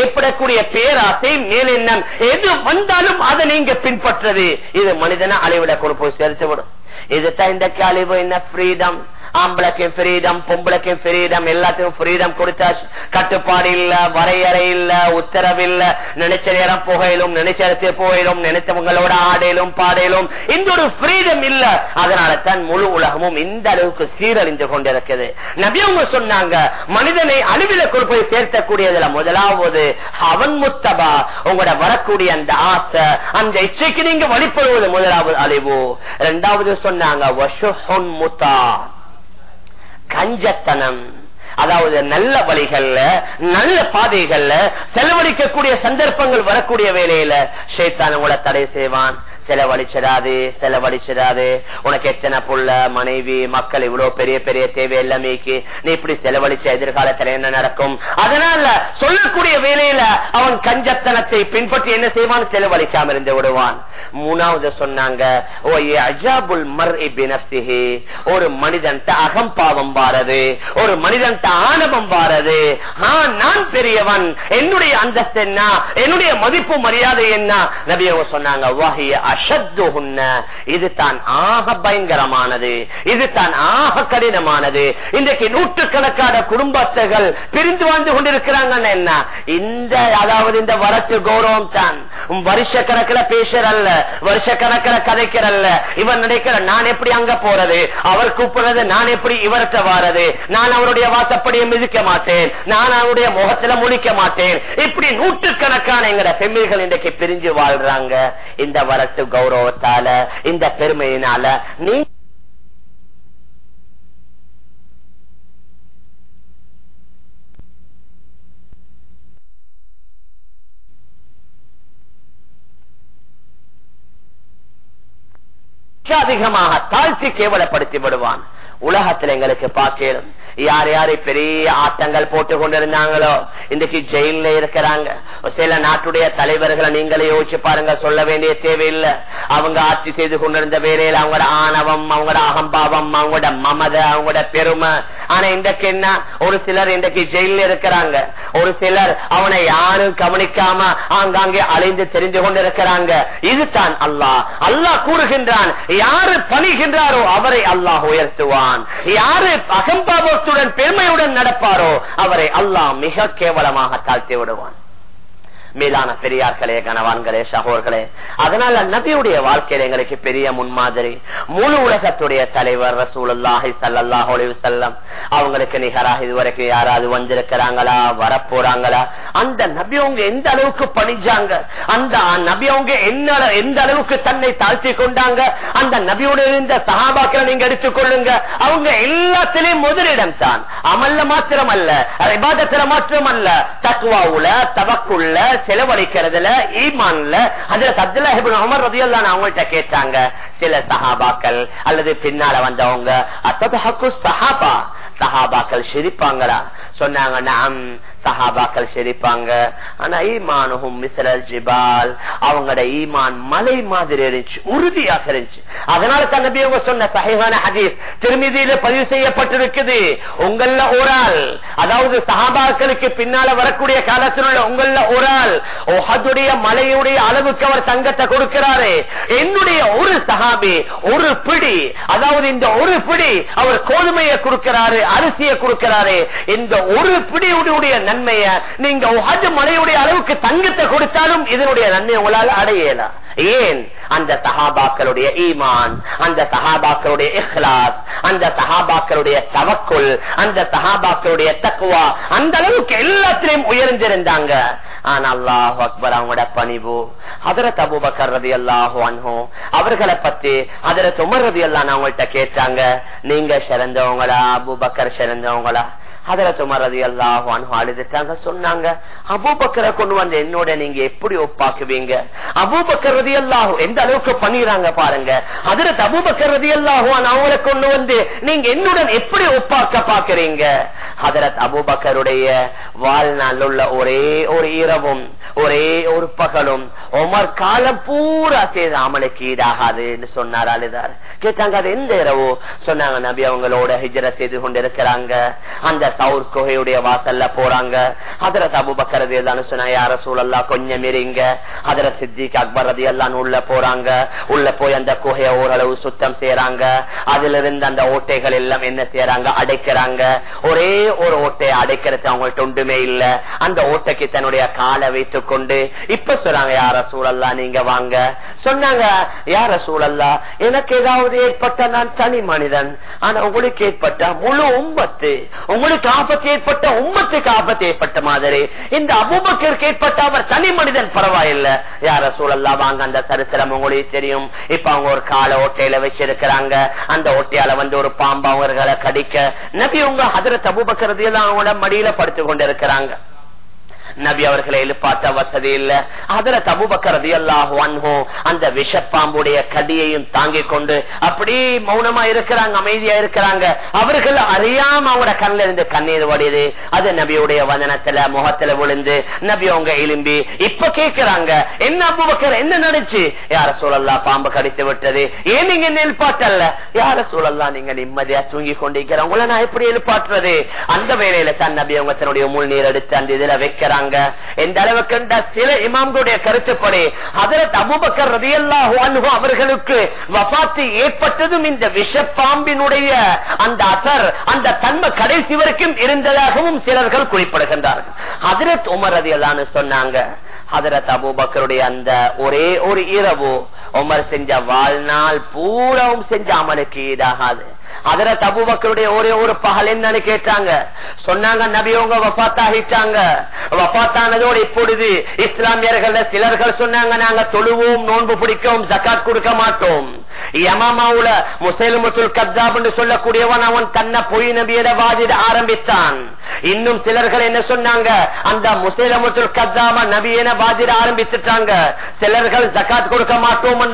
S1: ஏற்படக்கூடிய பேராசை மேலெண்ணம் எது வந்தாலும் அதை நீங்க பின்பற்றது இது மனிதனை அலைவிட கொண்டு போய் சேர்த்து விடும் இதுதான் இந்த கழிவு என்ன ஃப்ரீடம் ஆம்பளைக்கும் ஃப்ரீடம் பொம்பளைக்கும் ஃப்ரீடம் எல்லாத்துக்கும் ஃப்ரீடம் கொடுத்தா கட்டுப்பாடு இல்ல வரையறை இல்ல உத்தரவு இல்ல. நினைச்ச நேரம் புகையிலும் நினைச்ச இடத்தில் புகையிலும் நினைத்தவங்களோட ஆடையிலும் பாடையிலும் இந்த ஒரு ஃப்ரீடம் இல்ல. அதனால தான் முழு உலகமும் இந்த அளவுக்கு சீரழிந்து கொண்டிருக்குது. நபியவங்க சொன்னாங்க மனிதனை அழிவில கொண்டு போய் சேர்த்தக்கூடியதுல முதலாவது அவன் முத்தபா. உங்களோட வரக்கூடிய அந்த ஆசை அந்த இச்சைக்கு நீங்க வழிபடுவது முதலாவது அழிவு. இரண்டாவது சொன்னாங்க கஞ்சத்தனம். அதாவது நல்ல வழிகள்ல நல்ல பாதைகள்ல செலவழிக்கக்கூடிய சந்தர்ப்பங்கள் வரக்கூடிய வேலையில ஷேத்தான் உங்களை தடை செய்வான். செலவழிச்சிடாது செலவழிச்சிடாது. உனக்கு எத்தனை புள்ள மனைவி மக்கள் இவ்வளவு பெரிய பெரிய தேவை எல்லாமேக்கு நீ இப்படி செலவழிச்ச எதிர்காலத்துல என்ன நடக்கும்? அதனால சொல்லக்கூடிய வேலையில அவன் கஞ்சத்தனத்தை பின்பற்றி என்ன செய்வான்? செலவழிக்காம இருந்து விடுவான். மூணாவது சொன்னாங்க மர் ஒரு மனிதன் அகம்பாவம் பாரது ஒரு மனிதன் ஆணவம் பாரது நான் பெரியவன். என்னுடைய அந்தஸ்து என்ன? என்னுடைய மதிப்பு மரியாதை என்ன? நபியவங்க சொன்னாங்க வாஹிய இது தான் ஆக பயங்கரமானது. இது தான் ஆக கடினமானது. இன்றைக்கு நூற்றுக்கணக்கான குடும்பத்தைகள் பிரிந்து வாழ்ந்து கொண்டிருக்கிறாங்கன்னு என்ன? இந்த அதாவது இந்த வரத்து கௌரவம் தான். வருஷ கணக்கில் பேசுறல்ல வருஷ கணக்கில் கதைக்கிறல்ல இவன் நினைக்கிற நான் எப்படி அங்க போறது? அவர் கூப்பிடுறது நான் எப்படி இவர்கிட்ட வாரது? நான் அவருடைய வாசப்படியை மிதிக்க மாட்டேன். நான் அவருடைய முகத்துல முழிக்க மாட்டேன். இப்படி நூற்றுக்கணக்கான எங்கட பெண்மைகள் இன்றைக்கு பிரிஞ்சு வாழ்றாங்க. இந்த வரத்து கௌரவத்தால இந்த பெருமையினால நீ அதிகமாக தாழ்த்தி கேவலப்படுத்தி விடுவான். உலகத்தில் எங்களுக்கு பார்க்கணும் யார் யாரு பெரிய ஆட்டங்கள் போட்டு கொண்டிருந்தாங்களோ இன்றைக்கு ஜெயில இருக்கிறாங்க. சில நாட்டுடைய தலைவர்களை நீங்களே யோசிச்சு பாருங்க சொல்ல வேண்டிய தேவையில்லை. அவங்க ஆட்சி செய்து கொண்டிருந்த வேலையில் அவங்களோட ஆணவம் அவங்களோட அகம்பாவம் அவங்களோட மமத அவங்களோட பெருமை. ஆனா இன்றைக்கு என்ன? ஒரு சிலர் இன்றைக்கு ஜெயில இருக்கிறாங்க. ஒரு சிலர் அவனை யாரும் கவனிக்காம ஆங்காங்கே அலைந்து தெரிந்து கொண்டிருக்கிறாங்க. இதுதான் அல்லாஹ். அல்லாஹ் கூறுகின்றான் யாரு பணிகின்றாரோ அவரை அல்லாஹ் உயர்த்துவான் யாரு அகம்பாவத்துடன் பெருமையுடன் நடப்பாரோ அவரை அல்லாஹ் மிக கேவலமாக தாழ்த்தி விடுவான். மேலான பெரியார்களே கனவான்களே சகோர்களே அதனால நபியுடைய வாழ்க்கையில எங்களுக்கு பெரிய முன்மாதிரி. முழு உலகத்துடைய தலைவர் ரசூலாஹி சல்லாஹ் செல்லம் அவங்களுக்கு நிகராக இதுவரைக்கும் யாராவது வந்திருக்கிறாங்களா வரப்போறாங்களா? அந்த நபி அவங்க எந்த அளவுக்கு பணிஞ்சாங்க? அந்த நபி அவங்க என்ன எந்த அளவுக்கு தன்னை தாழ்த்தி கொண்டாங்க? அந்த நபியோட இருந்த சகாபாக்களை நீங்க எடுத்துக்கொள்ளுங்க அவங்க எல்லாத்திலையும் முதலிடம் தான். அமல்ல மாத்திரம் அல்ல மாத்திரம் அல்ல தக்குவாவுல தவக்குள்ள செலவழிக்கிறதுல ஈமான்ல. அதுல சப்துல்லாஹிபின் உமர் அவங்கள்ட்ட கேட்டாங்க சில சஹாபாக்கள் அல்லது பின்னால வந்தவங்க அத்தபஹக்கு சஹாபா? சஹாபாக்கள் சிரிப்பாங்களா? சொன்னாங்க நாம் சஹாபாக்கள் சிரிப்பாங்க. ஆனா ஈமானுகும் மிசரல் ஜிபால் அவங்களோட ஈமான் மலை மாதிரி இருந்துச்சு உறுதியாக இருந்துச்சு. அதனால தான் நபி அவங்க சொன்ன சஹிஹான ஹதீஸ் திருமதியில பதிவு செய்யப்பட்டிருக்குது. உங்கள ஒரு ஆள் அதாவது சஹாபாக்களுக்கு பின்னால வரக்கூடிய காலத்தில் உள்ள உங்கள ஒரு ஆள் உஹதுடைய மலையுடைய அளவுக்கு அவர் தங்கத்தை கொடுக்கிறாரு. என்னுடைய ஒரு சஹாபி ஒரு பிடி அதாவது இந்த ஒரு பிடி அவர் கோதுமையை கொடுக்கிறாரு அரிசியை கொடுக்கிறாரு இந்த ஒரு பிடியுடைய நன்மையை நீங்க உஹது மலையுடைய அளவுக்கு தங்கத்தை கொடுத்தாலும் இதனுடைய நன்மை உங்களால் அடையலாம். ஏன் அந்த சஹாபாக்களுடைய ஈமான் அந்த சஹாபாக்களுடைய இஹ்லாஸ் அந்த சஹாபாக்களுடைய தவக்குள் அந்த சஹாபாக்களுடைய தக்குவா அந்த அளவுக்கு எல்லாத்திலையும் உயர்ந்திருந்தாங்க. ஆனா அல்லாஹ் அக்பர் அவங்களோட பணிவு அதரத் அபுபக்கர் ரதி அல்லாஹு அன்ஹோ அவர்களை பத்தி அதரத் உமர் ரதி அல்லா அவங்கள்ட்ட கேட்டாங்க நீங்க சிறந்தவங்களா? அபுபக்கர் சிறந்தவங்களா? சொன்னாங்க அபூபக்கரை கொண்டு வந்து என்னோட நீங்க எப்படி ஒப்பாக்குவீங்க? அபூபக்கர் ரதி எந்த அளவுக்கு பண்ணிடுறாங்க பாருங்க. அதரத் அபூபக்கர் ரதி அவங்களை கொண்டு வந்து நீங்க என்னுடன் எப்படி ஒப்பாக்க பாக்குறீங்க? அபூபக்கருடைய வாழ்நாள் உள்ள ஒரே ஒரு இரவும் ஒரே ஒரு பகலும் உமர் காலம் பூரா செய்த அமலுக்கு ஈடாகாதுன்னு சொன்னார் அழுதார். கேட்டாங்க அது எந்த இரவு? சொன்னாங்க நபி அவங்களோட ஹிஜர செய்து கொண்டிருக்கிறாங்க. அந்த சவுர் குகையுடைய வாசல்ல போறாங்க. அதரத் அபுபக்கரது எல்லாம் சொன்னா யார சூழல்லா கொஞ்சம் இருங்க. அதர சித்திக் அக்பர் ரதி எல்லாம் உள்ள போறாங்க. உள்ள போய் அந்த குகையை ஓரளவு சுத்தம் செய்யறாங்க அதுல இருந்து அந்த ஓட்டைகள் எல்லாம் என்ன செய்யறாங்க அடைக்கிறாங்க. ஒரே ஒரு ஓட்டையை அடைக்கிறது அவங்கள்ட்ட ஒன்றுமே இல்ல. அந்த ஓட்டைக்கு தன்னுடைய காலை வைத்துக் கொண்டு இப்ப சொல்றாங்க யார சூழல்லா நீங்க வாங்க. சொன்னாங்க யார சூழல்லா எனக்கு ஏதாவது ஏற்பட்ட நான் தனி மனிதன். ஆனா உங்களுக்கு ஏற்பட்ட முழு உம்பத்து உங்களுக்கு ஆபத்து ஏற்பட்ட உம்மத்துக்கு ஆபத்து ஏற்பட்ட மாதிரி. இந்த அபுபக்கருக்கு ஏற்பட்ட அவர் தனி மனிதன் பரவாயில்ல. யார சூழல்லாம் வாங்க அந்த சரித்திரம் உங்களுக்கு தெரியும். இப்ப அவங்க ஒரு கால ஓட்டையில வச்சிருக்கிறாங்க. அந்த ஓட்டையால வந்து ஒரு பாம்பு அவர்களை கடிக்க. நபி உங்க ஹதரத் அபுபக்கர் எல்லாம் அவங்களோட மடியில படுத்து கொண்டிருக்கிறாங்க. நபி அவர்களை எழுப்பாட்ட வசதி இல்ல. அதுல தபுபக்கரதி அல்லாஹோ அந்த விஷப்பாம்புடைய கடியையும் தாங்கிக் கொண்டு அப்படி மௌனமா இருக்கிறாங்க அமைதியா இருக்கிறாங்க. அவர்கள் அறியாம அவங்களோட கண்ணில இருந்து கண்ணீர் வடியுது அது நபியுடைய வதனத்துல முகத்துல விழுந்து நபி அவங்க எலும்பி இப்ப கேட்கிறாங்க என்ன அபுபக்கர் என்ன நினைச்சு யார சூழல்லா பாம்பு கடித்து விட்டது. ஏன் நீங்க என்ன யார சூழல்லா நீங்க நிம்மதியா தூங்கி கொண்டிருக்கிற உங்களை நான் எப்படி எழுப்பாட்டுறது? அந்த வேலையில தன் நபி அவங்க தன்னுடைய முள் நீர் எடுத்து அந்த இதுல வைக்கிறாங்க. சொல்றாங்க எந்த அளவுக்கு சில இமாம்களுடைய கருத்துப்படி அதற்கு அபுபக்கர் ரதியல்லாஹு அன்ஹு அவர்களுக்கு வபாத்து ஏற்பட்டதும் இந்த விஷப்பாம்பினுடைய அந்த அசர் அந்த தன்மை கடைசி வரைக்கும் இருந்ததாகவும் சிலர்கள் குறிப்பிடுகின்றார்கள். ஹதரத் உமர் ரதியல்லான்னு சொன்னாங்க ஹதரத் அபுபக்கருடைய அந்த ஒரே ஒரு இரவு உமர் செஞ்ச வாழ்நாள் பூராவும் செஞ்ச அமலுக்கு ஈடாகாது. அதற தபு மக்களுடைய ஒரே ஒரு பகல் என்னன்னு கேட்டாங்க. சொன்னாங்க நபியவங்க உங்க வஃத்தாகிட்டாங்க. வஃத்தானதோடு இப்பொழுது இஸ்லாமியர்கள் சிலர்கள் சொன்னாங்க நாங்க தொழுவோம் நோன்பு பிடிக்கவும் ஜக்காத் கொடுக்க மாட்டோம். யமமாவுல முசைலமுத்துல் கத்தாப் என்று சொல்லக்கூடியவன் அவன் தன்னை பொய் நபியிட வாதிட ஆரம்பித்தான். இன்னும் சிலர்கள் என்ன சொன்னாங்க? அந்த முசைலமுத்துல் கத்தாம நபியன வாதிட ஆரம்பிச்சுட்டாங்க. சிலர்கள் ஜக்காத் கொடுக்க மாட்டோம்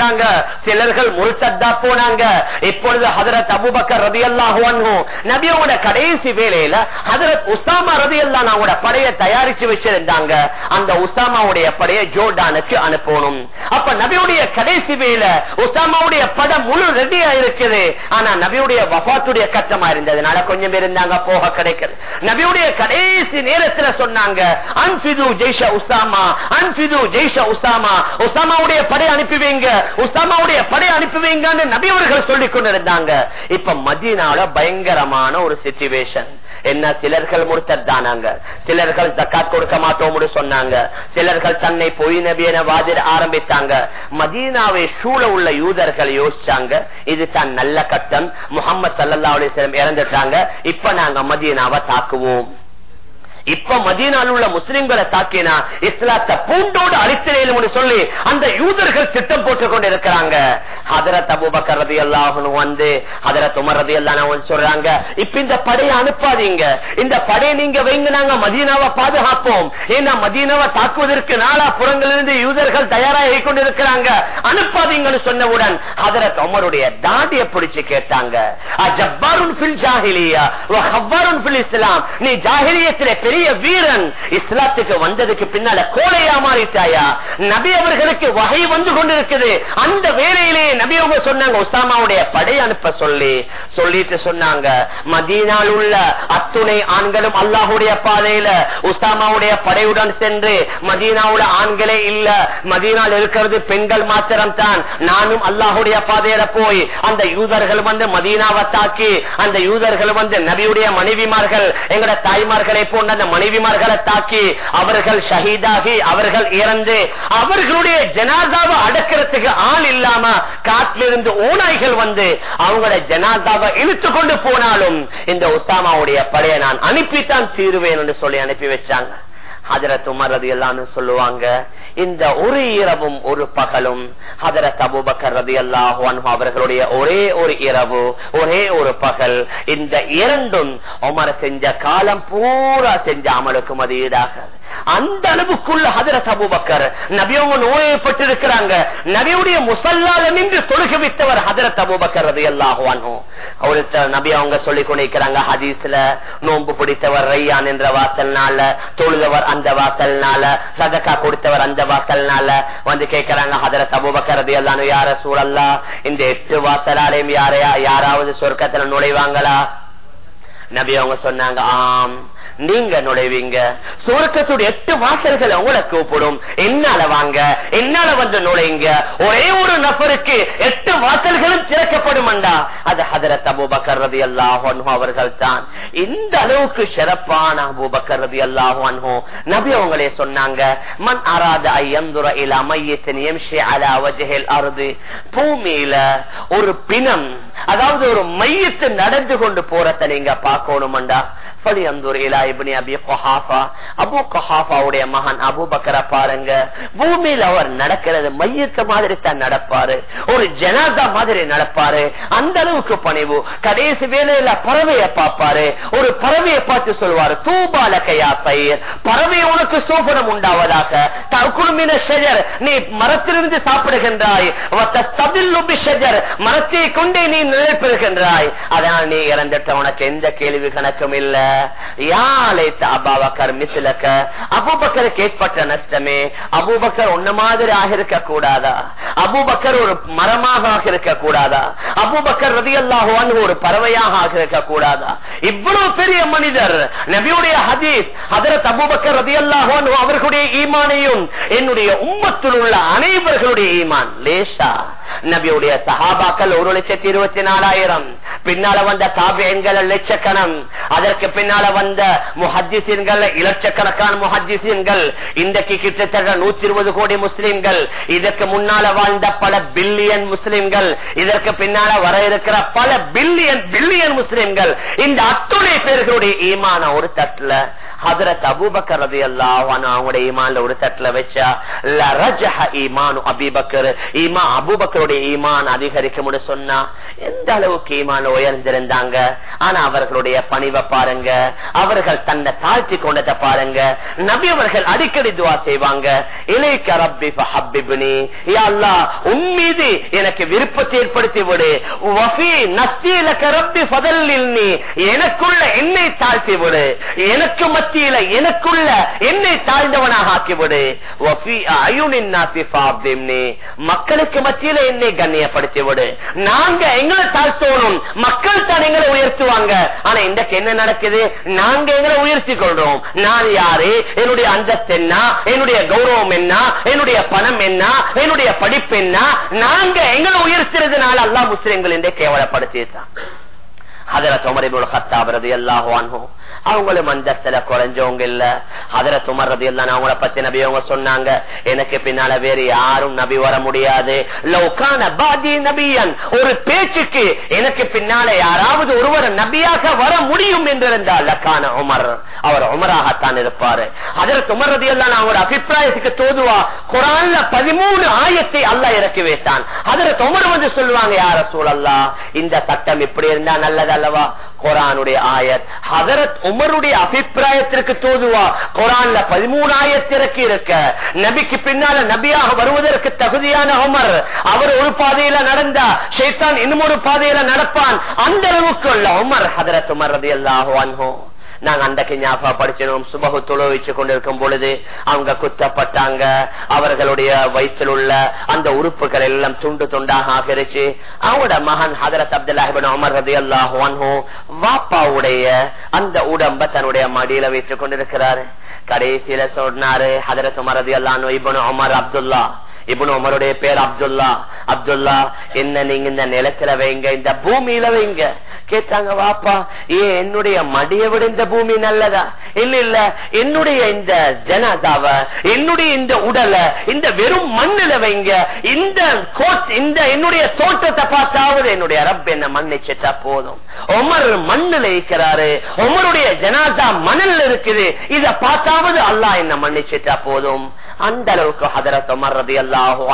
S1: சிலர்கள் முழுத்தத்தா போனாங்க. இப்பொழுது ஹதரத் அபுபக்கர் ரதி அல்லாஹுவன்ஹும் நபியோட கடைசி வேலையில ஹதரத் உசாமா ரதி அல்லா அவங்களோட படையை தயாரிச்சு வச்சிருந்தாங்க. அந்த உசாமாவுடைய படையை ஜோர்டானுக்கு அனுப்பணும். அப்ப நபியுடைய கடைசி வேலை உசாமாவுடைய படம் முழு ரெடியா இருக்குது ஆனா நபியுடைய வபாத்துடைய கட்டமா இருந்ததுனால கொஞ்சம் இருந்தாங்க போக கிடைக்கிறது நபியுடைய கடைசி நேரத்துல சொன்னாங்க அன்பிது ஜெய்ஷ உசாமா அன்பிது ஜெய்ஷ உசாமா உசாமாவுடைய படை அனுப்பி வைங்க உசாமாவுடைய படை அனுப்புவீங்கன்னு நபி அவர்கள் சொல்லிக் கொண்டிருந்தாங்க. இப்ப மதியனால பயங்கரமான ஒரு சிச்சுவேஷன் என்ன சிலர்கள் முடித்ததானாங்க சிலர்கள் ஜக்காத் கொடுக்க மாட்டோம்னு சொன்னாங்க. சிலர்கள் தன்னை பொய் நபியன வாதிட ஆரம்பித்தாங்க. மதீனாவை சூழ உள்ள யூதர்கள் யோசிச்சாங்க. இது தான் நல்ல கட்டம். முகமது சல்லா அலிஸ்லம் இறந்துட்டாங்க. இப்ப நாங்க மதீனாவை தாக்குவோம். இப்ப மதீனால் உள்ள முஸ்லிம்களை தாக்கினா இஸ்லாத்தை பூண்டோடு அழித்திரையிலும் சொல்லி அந்த யூதர்கள் திட்டம் போட்டுக் கொண்டு இருக்கிறாங்க ஹதரத் அபூபக்கர் ரதி அல்லாஹ் வந்து ஹதரத் உமர் ரதி அல்லாஹ் சொல்றாங்க இப்ப இந்த படையை அனுப்பாதீங்க. இந்த படையை நீங்க வைங்க நாங்க மதீனாவை பாதுகாப்போம். ஏன்னா மதீனாவை தாக்குவதற்கு நாலா புறங்களிலிருந்து யூதர்கள் தயாராகி கொண்டிருக்கிறாங்க அனுப்பாதீங்கன்னு சொன்னவுடன் ஹதரத் உமருடைய தாடியை பிடிச்சு கேட்டாங்க. ஜப்பாருன் ஃபில் ஜாஹிலியா ஹவ்வாருன் ஃபில் இஸ்லாம். நீ ஜாகிலியத்திலே பெரிய வீரன் இஸ்லாத்துக்கு வந்ததுக்கு பின்னால கோழையா மாறிட்டாயா? நபி அவர்களுக்கு வகை வந்து கொண்டிருக்குது. அந்த வேலையிலே நபி அவங்க சொன்னாங்க உசாமாவுடைய படை அனுப்ப சொல்லி. சொல்லிட்டு சொன்னாங்க மதீனால் உள்ள அத்துணை ஆண்களும் அல்லாஹுடைய பாதையில உசாமாவுடைய படையுடன் சென்று மதீனாவுல ஆண்களே இல்ல. மதீனால் இருக்கிறது பெண்கள் மாத்திரம் தான் நானும் அல்லாஹுடைய பாதையில போய் அந்த யூதர்கள் வந்து மதீனாவை தாக்கி அந்த யூதர்கள் வந்து நபியுடைய மனைவிமார்கள் எங்கட தாய்மார்களை போன்ற அந்த மனைவிமார்களை தாக்கி அவர்கள் ஷஹீதாகி அவர்கள் இறந்து அவர்களுடைய ஜனாதாவை அடக்கிறதுக்கு ஆள் இல்லாம காட்டிலிருந்து ஓநாய்கள் வந்து அவங்களோட ஜனாதாவை இழுத்து கொண்டு போனாலும் இந்த உசாமாவுடைய படையை நான் அனுப்பித்தான் தீருவேன் என்று சொல்லி அனுப்பி வச்சாங்க. ஹதரத் உமர் ரதி சொல்லுவாங்க இந்த ஒரு இரவும் ஒரு பகலும் ஹதரத் அபுபக்கர் ரதி அல்லாஹு அவர்களுடைய ஒரே ஒரு இரவு ஒரே ஒரு பகல் இந்த இரண்டும் உமர் செஞ்ச காலம் பூரா செஞ்ச அமலுக்கு மதியீடாக அந்த அளவுக்குள்ள ஹதரத் அபுபக்கர் நபியவங்க நோயப்பட்டிருக்கிறாங்க நபியுடைய முசல்லால நின்று தொழுக வித்தவர் ஹதரத் அபுபக்கர் அது எல்லாகுவானோ அவருக்கு நபி அவங்க சொல்லிக் கொண்டிருக்கிறாங்க ஹதீஸ்ல நோன்பு பிடித்தவர் ரையான் என்ற வாசல்னால தொழுதவர் அந்த வாசல்னால சதக்கா கொடுத்தவர் அந்த வாசல்னால வந்து கேட்கிறாங்க ஹதரத் அபுபக்கர் அது எல்லாம் யார சூழல்லா இந்த எட்டு வாசலாலையும் யாரையா யாராவது சொர்க்கத்துல நுழைவாங்களா? நபி அவங்க சொன்னாங்க ஆம். நீங்க நுழைவீங்க. சுவர்க்கத்துடைய எட்டு வாசல்கள் உங்களை கூப்பிடும். என்னால வாங்க என்னால வந்து நுழைங்க. ஒரே ஒரு நபருக்கு எட்டு வாசல்களும் திறக்கப்படும் அது ஹதரத் அபூபக்கர் ரதி அல்லாஹோ அவர்கள் தான் இந்த அளவுக்கு சிறப்பான அபூபக்கர் ரதி அல்லாஹோ நபி அவங்களே சொன்னாங்க மண் அராத ஐயந்துர இல மையத்தின் எம்ஷி அலா வஜஹில் அருது. பூமியில ஒரு பிணம் அதாவது ஒரு மையத்து நடந்து கொண்டு போறத நீங்க பார்க்கணும்டா படி மகன் அபு பக்கர பாருங்க பூமியில அவர் நடக்கிறது மையத்த மாதிரி தான் நடப்பாரு ஒரு ஜனாதா மாதிரி நடப்பாரு. அந்த அளவுக்கு பணிவு. கடைசி வேலையில பறவையை பார்ப்பாரு. ஒரு பறவையை பார்த்து சொல்வாரு தூபால கையா பயிர் பறவை உனக்கு சோபனம் உண்டாவதாக. தற்குழுமின ஷெஜர் நீ மரத்திலிருந்து சாப்பிடுகின்றாய். மரத்தை கொண்டே நீ நிலைப்பெறுகின்றாய் அதனால் நீ இறந்துட்ட உனக்கு எந்த கேள்வி கணக்கும் இல்ல. அபுபக்கருக்கு ஏற்பட்ட நஷ்டமே. அபூபக்கர் உன்ன மாதிரி ஆகிருக்க கூடாதா? அபூபக்கர் ஒரு மரமாக ஆகிருக்க கூடாதா? அபூபக்கர் ரதி அல்லாஹுவான் ஒரு பறவையாக ஆகிருக்க கூடாதா? இவ்வளவு பெரிய மனிதர் நபியுடைய ஹதீஸ் அதற்கு அபுபக்கர் ரதி அல்லாஹுவான் அவர்களுடைய ஈமானையும் என்னுடைய உம்மத்தில் உள்ள அனைவர்களுடைய ஈமான். லேஷா நபியுடைய சஹாபாக்கள் ஒரு லட்சத்தி இருபத்தி நாலாயிரம். பின்னால வந்த காவியங்கள் லட்சக்கணம். அதற்கு பின்னால வந்த முஹஜிசீன்கள் இலட்சக்கணக்கான முஹஜிசீன்கள் இன்றைக்கு கிட்டத்தட்ட நூத்தி இருபது கோடி முஸ்லிம்கள் இதற்கு முன்னால வாழ்ந்த பல பில்லியன் முஸ்லிம்கள் இதற்கு பின்னால வர இருக்கிற பல பில்லியன் பில்லியன் முஸ்லிம்கள் இந்த அத்துணை பேர்களுடைய ஈமான ஒரு தட்டுல. ஹதரத் அபூபக்கர் ரதி அல்லாஹ் அவங்களுடைய ஈமான்ல ஒரு தட்டுல வச்சா லரஜஹ ஈமானு அபிபக்கர் ஈமா அபூபக்கருடைய ஈமான் அதிகரிக்கும் சொன்னா எந்த அளவுக்கு ஈமான் உயர்ந்திருந்தாங்க? ஆனா அவர்களுடைய பணிவை பாருங்க அவர்கள் தன்னை தாழ்த்தி கொண்டதை பாருங்க. நபி அவர்கள் அடிக்கடி துவா செய்வாங்க. இலைக்க ரப்பி உன் மீது எனக்கு விருப்பத்தை ஏற்படுத்தி விடு. வஃபி ரப்பி ஃபதல்லில்னி. எனக்குள்ள என்னை தாழ்த்தி விடு. எனக்கு மத்தியில எனக்குள்ள என்னை தாழ்ந்தவனாக ஆக்கிவிடு வஃபி அயுனின் நாசி ஃபாப்திம்னி மக்களுக்கு மத்தியில என்னை கண்ணியப்படுத்தி விடு. நாங்க எங்களை தாழ்த்தோணும். மக்கள் தான் எங்களை உயர்த்துவாங்க. ஆனா இன்றைக்கு என்ன நடக்குது? நாங்க எங்களை உயர்த்தி கொள்றோம். நான் யாரு? என்னுடைய அந்தஸ்து என்ன? என்னுடைய கௌரவம் என்ன? என்னுடைய பணம் என்ன? என்னுடைய படிப்பு என்ன? நாங்க எங்களை உயர்த்துறதுனால அல்லா முஸ்லிம்கள் என்று கேவலப்படுத்திட்டான் ஹதரத் உமர் ஹத்தாப் ரதி ரலியல்லாஹு அன்ஹு. அவங்களும் அந்தஸ்துல குறைஞ்சவங்க இல்ல. ஹதரத் உமர் ரலியல்லாஹு அவங்கள பத்தி நபி அவங்க சொன்னாங்க. எனக்கு பின்னால வேறு யாரும் நபி வர முடியாது. லௌகான பாதி நபியன். ஒரு பேச்சுக்கு எனக்கு பின்னால யாராவது ஒருவர் நபியாக வர முடியும் என்றிருந்தால் லக்கான உமர். அவர் உமராகத்தான் இருப்பாரு. ஹதரத் உமர் ரலியல்லாஹு அவங்களோட அபிப்பிராயத்துக்கு தோதுவா குரான்ல பதிமூணு ஆயத்தை அல்ல இறக்கி வைத்தான். ஹதரத் உமர் வந்து சொல்லுவாங்க யார சூழல்லா இந்த சட்டம் இப்படி இருந்தா நல்லதல்ல. அல்லவா? குரானுடைய ஆயத். ஹதரத் உமருடைய அபிப்பிராயத்திற்கு தோதுவா? குரான்ல பதிமூணு ஆயத்திறக்கி இருக்க. நபிக்கு பின்னால நபியாக வருவதற்கு தகுதியான உமர். அவர் ஒரு பாதையில நடந்தா ஷைத்தான் இன்னும் ஒரு பாதையில நடப்பான். அந்த அளவுக்கு உள்ள உமர் ஹதரத் உமர் ரதி அல்லாஹோ நாங்க அன்றைக்கு ஞாபகம் படிச்சினோம் சுபகு தொழு வச்சு கொண்டிருக்கும் பொழுது அவங்க குத்தப்பட்டாங்க. அவர்களுடைய வயிற்றில் உள்ள அந்த உறுப்புகள் எல்லாம் துண்டு துண்டாக ஆகிருச்சு. அவங்களோட மகன் ஹதரத் அப்துல்லாஹிபின் அமர் ரதி அல்லாஹோ வாப்பாவுடைய அந்த உடம்ப தன்னுடைய மடியில வைத்துக் கொண்டிருக்கிறாரு. கடைசியில சொன்னாரு ஹதரத் உமர் ரதி அல்லாஹ் இபனு உமர் அப்துல்லா இபனு உமருடைய பேர் அப்துல்லா. அப்துல்லா என்ன நீங்க இந்த நிலத்துல வைங்க இந்த பூமியில வைங்க. கேட்டாங்க வாப்பா ஏன் என்னுடைய மடியை விட இந்த பூமி நல்லதா? இல்ல இல்ல என்னுடைய இந்த ஜனாதாவ என்னுடைய இந்த உடலை இந்த வெறும் மண்ணில வைங்க. இந்த கோட் இந்த என்னுடைய தோற்றத்தை பார்த்தாவது என்னுடைய ரப் என்ன மன்னிச்சிட்டா போதும். உமர் மண்ணில் இருக்கிறாரு. உமருடைய ஜனாதா மணல் இருக்குது. இத பார்த்தாவது அல்லாஹ் என்ன மன்னிச்சிட்டா போதும். அந்த அளவுக்கு ஹதரத் உமர் ரபி அல்லாஹோ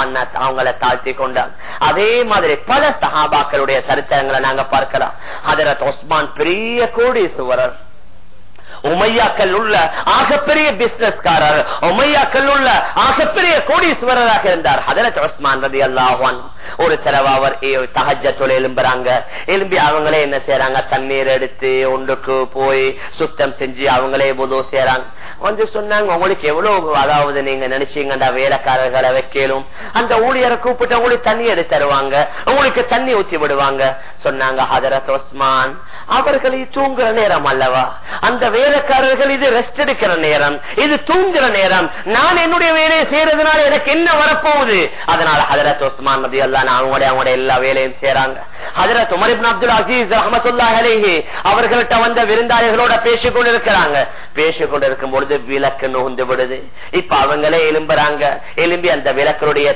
S1: அவங்களை தாழ்த்தி கொண்டார். அதே மாதிரி பல சஹாபாக்களுடைய சரித்திரங்களை நாங்க பார்க்கலாம். ஹதரத் ஒஸ்மான் பெரிய கோடீஸ்வரர். உமையாக்கள் உள்ள ஆகப்பெரிய பிசினஸ்காரர் உமையாக்கள் உள்ள ஆகப்பெரிய கோடீஸ்வரராக இருந்தார். ஹதரத் உஸ்மான் ரதி அல்லாஹான் ஒரு தடவை அவர் தகஜத்துல எலும்புறாங்க எலும்பி அவங்களே என்ன செய்யறாங்க தண்ணீர் எடுத்து ஒன்றுக்கு போய் சுத்தம் செஞ்சு அவங்களே புது செய்யறாங்க வந்து சொன்னாங்க உங்களுக்கு எவ்வளவு அதாவது நீங்க நினைச்சீங்கடா வேலைக்காரர்களை வைக்கலும். அந்த ஊழியரை கூப்பிட்டு உங்களுக்கு தண்ணி எடுத்து தருவாங்க. உங்களுக்கு தண்ணி ஊற்றி விடுவாங்க. சொன்னாங்க ஹதரத் உஸ்மான் அவர்களை தூங்குற நேரம் அல்லவா? அந்த வேலை வேலைக்காரர்கள் இது ரெஸ்ட் எடுக்கிற நேரம் இது தூங்குற நேரம். நான் என்னுடைய வேலையை செய்யறதுனால எனக்கு என்ன வரப்போகுது? அதனால ஹதரத் உஸ்மான் நபி அல்லா அவங்களுடைய அவங்களுடைய எல்லா வேலையும் செய்யறாங்க ஹதரத் அப்துல் அசீஸ் ரஹமத்துல்லா அவர்கள்ட்ட வந்த விருந்தாளிகளோட பேசிக் கொண்டிருக்கிறாங்க. பேசிக் கொண்டிருக்கும் பொழுது விளக்கு விடுது. இப்ப அவங்களே எலும்புறாங்க எலும்பி அந்த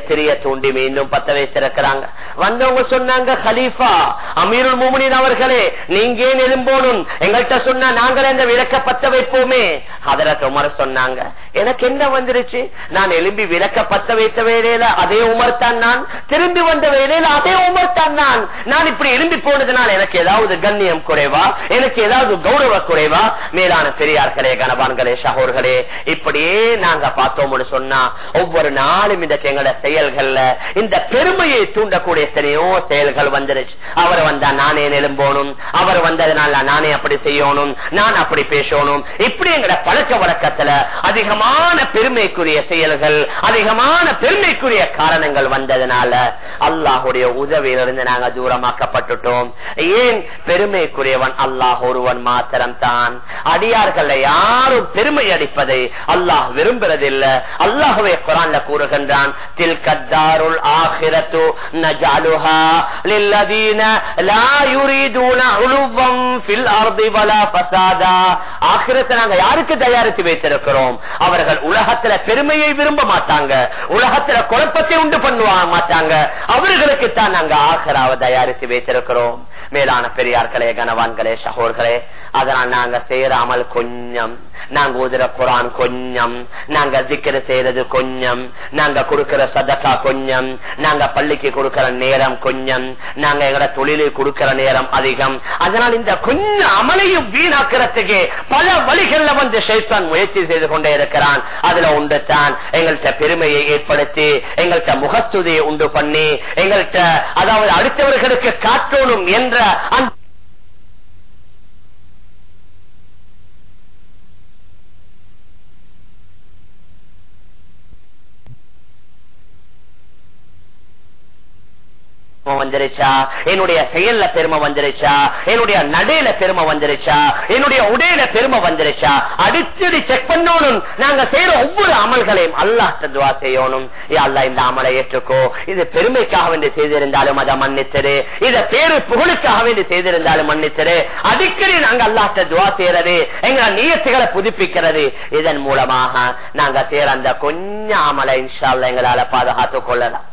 S1: திரிய தூண்டி மீண்டும் பத்த வைத்திருக்கிறாங்க. வந்தவங்க சொன்னாங்க ஹலீஃபா அமீருல் மூமினின் அவர்களே நீங்க ஏன் எலும்போனும் எங்கள்கிட்ட சொன்னா நாங்களே அந்த விளக்க பத்த வைப்போமே. ஹதரத் உமர் சொன்னாங்க எனக்கு என்ன வந்துருச்சு? நான் எலும்பி விளக்க பத்த வைத்த வேலையில அதே உமர் தான் நான். திரும்பி வந்த வேலையில அதே உமர் தான் நான். நான் இப்படி எழும்பி போனதுனால எனக்கு ஏதாவது கண்ணியம் குறைவா? எனக்கு ஏதாவது கௌரவ குறைவா? மேலான பெரியார்களே கணவான்களே சகோர்களே இப்படியே நாங்க பார்த்தோம்னு சொன்னா ஒவ்வொரு நாளும் இந்த எங்களோட செயல்கள்ல இந்த பெருமையை தூண்டக்கூடிய எத்தனையோ செயல்கள் வந்துருச்சு. அவர் வந்தா நானே நெலும்போனும் அவர் வந்ததுனால நானே அப்படி செய்யணும் நான் அப்படி பேசணும். இப்படி எங்கட பழக்க வழக்கத்துல அதிகமான பெருமைக்குரிய செயல்கள் அதிகமான பெருமைக்குரிய காரணங்கள் வந்ததுனால அல்லாஹுடைய உதவியிலிருந்து நாங்க தூரம் தூரமாக்கப்பட்டுட்டோம் ஏன்? பெருமைக்குரியவன் அல்லாஹ் ஒருவன் மாத்திரம் தான் அடியார்கள் யாரும் பெருமை அடிப்பதை அல்லாஹ் விரும்புறதில்லை. அல்லாஹுவே குரான்ல கூறுகின்றான் தில் கத்தாருள் நஜாலுஹா ஆகிரத்தை நாங்க யாருக்கு தயாரித்து வைத்திருக்கிறோம்? அவர்கள் உலகத்துல பெருமையை விரும்ப மாட்டாங்க. உலகத்துல குழப்பத்தை உண்டு பண்ணுவா மாட்டாங்க. அவர்களுக்கு தான் நாங்க ஆகராவை நிறுத்தி வைத்திருக்கிறோம். மேலான பெரியார்களே கனவான்களே சகோர்களே அதனால் நாங்க செய்யறாமல் கொஞ்சம் நாங்க ஊதுற குரான் கொஞ்சம் நாங்க திக்கிற செய்யறது கொஞ்சம் நாங்க கொடுக்கிற சதக்கா கொஞ்சம் நாங்க பள்ளிக்கு கொடுக்கிற நேரம் கொஞ்சம் நாங்க எங்கட தொழிலில் கொடுக்கிற நேரம் அதிகம். அதனால் இந்த கொஞ்சம் அமலையும் வீணாக்கிறதுக்கு பல வழிகள்ல வந்து ஷைத்தான் முயற்சி செய்து கொண்டே இருக்கிறான். அதுல உண்டு தான் எங்கள்கிட்ட பெருமையை ஏற்படுத்தி எங்கள்கிட்ட முகஸ்துதியை உண்டு பண்ணி எங்கள்கிட்ட அதாவது அடுத்தவர்களுக்கு காட்டணும் என்ற அந்த வந்துருச்சா? என்னுடைய செயல்ல பெருமை வந்துருச்சா? என்னுடைய நடையில பெருமை வந்துருச்சா? என்னுடைய உடையில பெருமை வந்துருச்சா? அடிக்கடி செக் பண்ணணும் நாங்க செய்யற ஒவ்வொரு அமல்களையும் அல்லாஹ் துவா செய்யணும். அல்லா இந்த அமலை ஏற்றுக்கோ. இது பெருமைக்காக வேண்டி செய்திருந்தாலும் அதை மன்னித்தரு இத பேரு புகழுக்காக வேண்டி செய்திருந்தாலும் மன்னித்தரு அடிக்கடி நாங்க அல்லாஹ் துவா செய்யறது எங்க நீயத்துகளை புதுப்பிக்கிறது. இதன் மூலமாக நாங்க செய்யற அந்த கொஞ்சம் அமலை இன்ஷால்ல எங்களால பாதுகாத்துக் கொள்ளலாம்.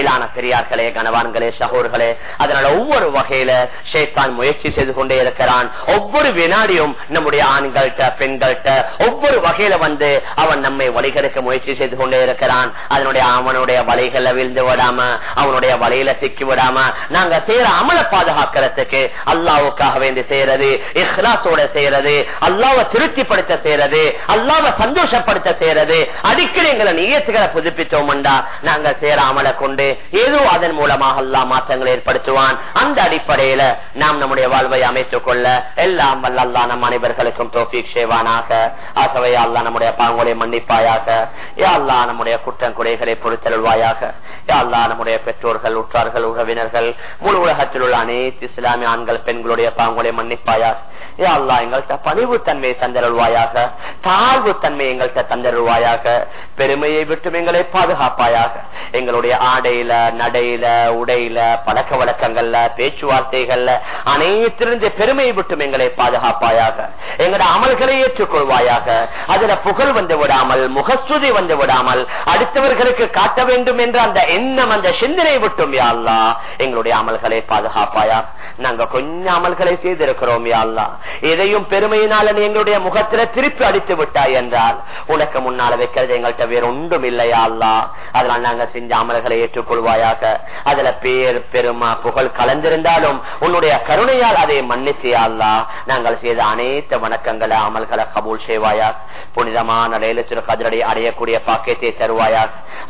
S1: மேலான பெரியார்களே கனவான்களே சகோர்களே அதனால ஒவ்வொரு வகையில ஷேத்தான் முயற்சி செய்து கொண்டே இருக்கிறான். ஒவ்வொரு வினாடியும் நம்முடைய ஆண்கள்கிட்ட பெண்கள்கிட்ட ஒவ்வொரு வகையில வந்து அவன் நம்மை வழிகெடுக்க முயற்சி செய்து கொண்டே இருக்கிறான். அதனுடைய அவனுடைய வலைகளை விழுந்து விடாம அவனுடைய வலையில சிக்கி விடாம நாங்க செய்யற அமலை பாதுகாக்கிறதுக்கு அல்லாவுக்காக வேண்டி செய்யறது இஹ்லாசோட செய்யறது அல்லாவை திருப்திப்படுத்த செய்யறது அல்லாவை சந்தோஷப்படுத்த செய்யறது அடிக்கடி எங்களை நியத்துக்களை புதுப்பித்தோம்டா நாங்க செய்யற அமலை கொண்டு ஏதோ அதன் மூலமாக அல்லா மாற்றங்களை ஏற்படுத்துவான். அந்த அடிப்படையில நாம் நம்முடைய வாழ்வை அமைத்துக் கொள்ள எல்லாம் வல்லல்லா நம் அனைவர்களுக்கும் தோஃபிக் செய்வானாக. ஆகவே அல்லா நம்முடைய பாங்குகளை மன்னிப்பாயாக. யா அல்லா நம்முடைய குற்றம் குறைகளை பொறுத்தருள்வாயாக. யா அல்லா நம்முடைய பெற்றோர்கள் உற்றார்கள் உறவினர்கள் முழு உலகத்தில் உள்ள அனைத்து இஸ்லாமிய ஆண்கள் பெண்களுடைய பாங்குகளை மன்னிப்பாயாக. யா அல்லா எங்கள்கிட்ட பணிவு தன்மையை தந்தருள்வாயாக. தாழ்வு தன்மை எங்கள்கிட்ட தந்தருள்வாயாக. பெருமையை விட்டும் எங்களை பாதுகாப்பாயாக. எங்களுடைய ஆடை ஆடையில நடையில உடையில பழக்க வழக்கங்கள்ல பேச்சுவார்த்தைகள்ல அனைத்திலிருந்து பெருமையை விட்டும் எங்களை பாதுகாப்பாயாக எங்களோட அமல்களை ஏற்றுக்கொள்வாயாக. அதுல புகழ் வந்து விடாமல் முகஸ்துதி வந்து விடாமல் அடுத்தவர்களுக்கு காட்ட வேண்டும் என்ற அந்த எண்ணம் அந்த சிந்தனை விட்டும் யாழ்லா எங்களுடைய அமல்களை பாதுகாப்பாயா நாங்க கொஞ்சம் அமல்களை செய்திருக்கிறோம் யாழ்லா எதையும் பெருமையினால எங்களுடைய முகத்துல திருப்பி அடித்து விட்டாய் என்றால் உனக்கு முன்னால வைக்கிறது எங்கள்கிட்ட வேற ஒன்றும் இல்லையா அல்லா அதனால் நாங்க செஞ்ச அமல்களை கொள்வாயாக. அதுல பேர் பெருமா புகழ் கலந்திருந்தாலும் உன்னுடைய கருணையால் அதை மன்னிச்சியா அல்லா நாங்கள் செய்த அனைத்து வணக்கங்களை அமல்களை கபூல் செய்வாயா புனிதமான லேலத்திற்கு கதிரடி அடையக்கூடிய பாக்கியத்தை தருவாயா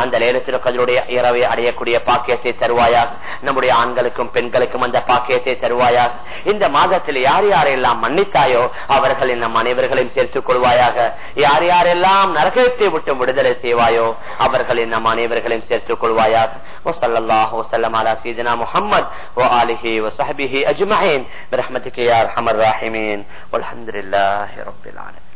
S1: அந்த லேலத்திற்கு கதிருடைய இரவை அடையக்கூடிய பாக்கியத்தை தருவாயா நம்முடைய ஆண்களுக்கும் பெண்களுக்கும் அந்த பாக்கியத்தை தருவாயா இந்த மாதத்தில் யார் யாரெல்லாம் மன்னித்தாயோ அவர்கள் நம் அனைவர்களையும் சேர்த்துக் கொள்வாயாக. யார் யாரெல்லாம் நரகத்தை விட்டு விடுதலை செய்வாயோ அவர்கள் நம் அனைவர்களையும் சேர்த்துக் கொள்வாயாக. وصلى وسلم على سيدنا محمد وآله وصحبه أجمعين. برحمتك يا أرحم الراحمين. والحمد لله رب العالمين.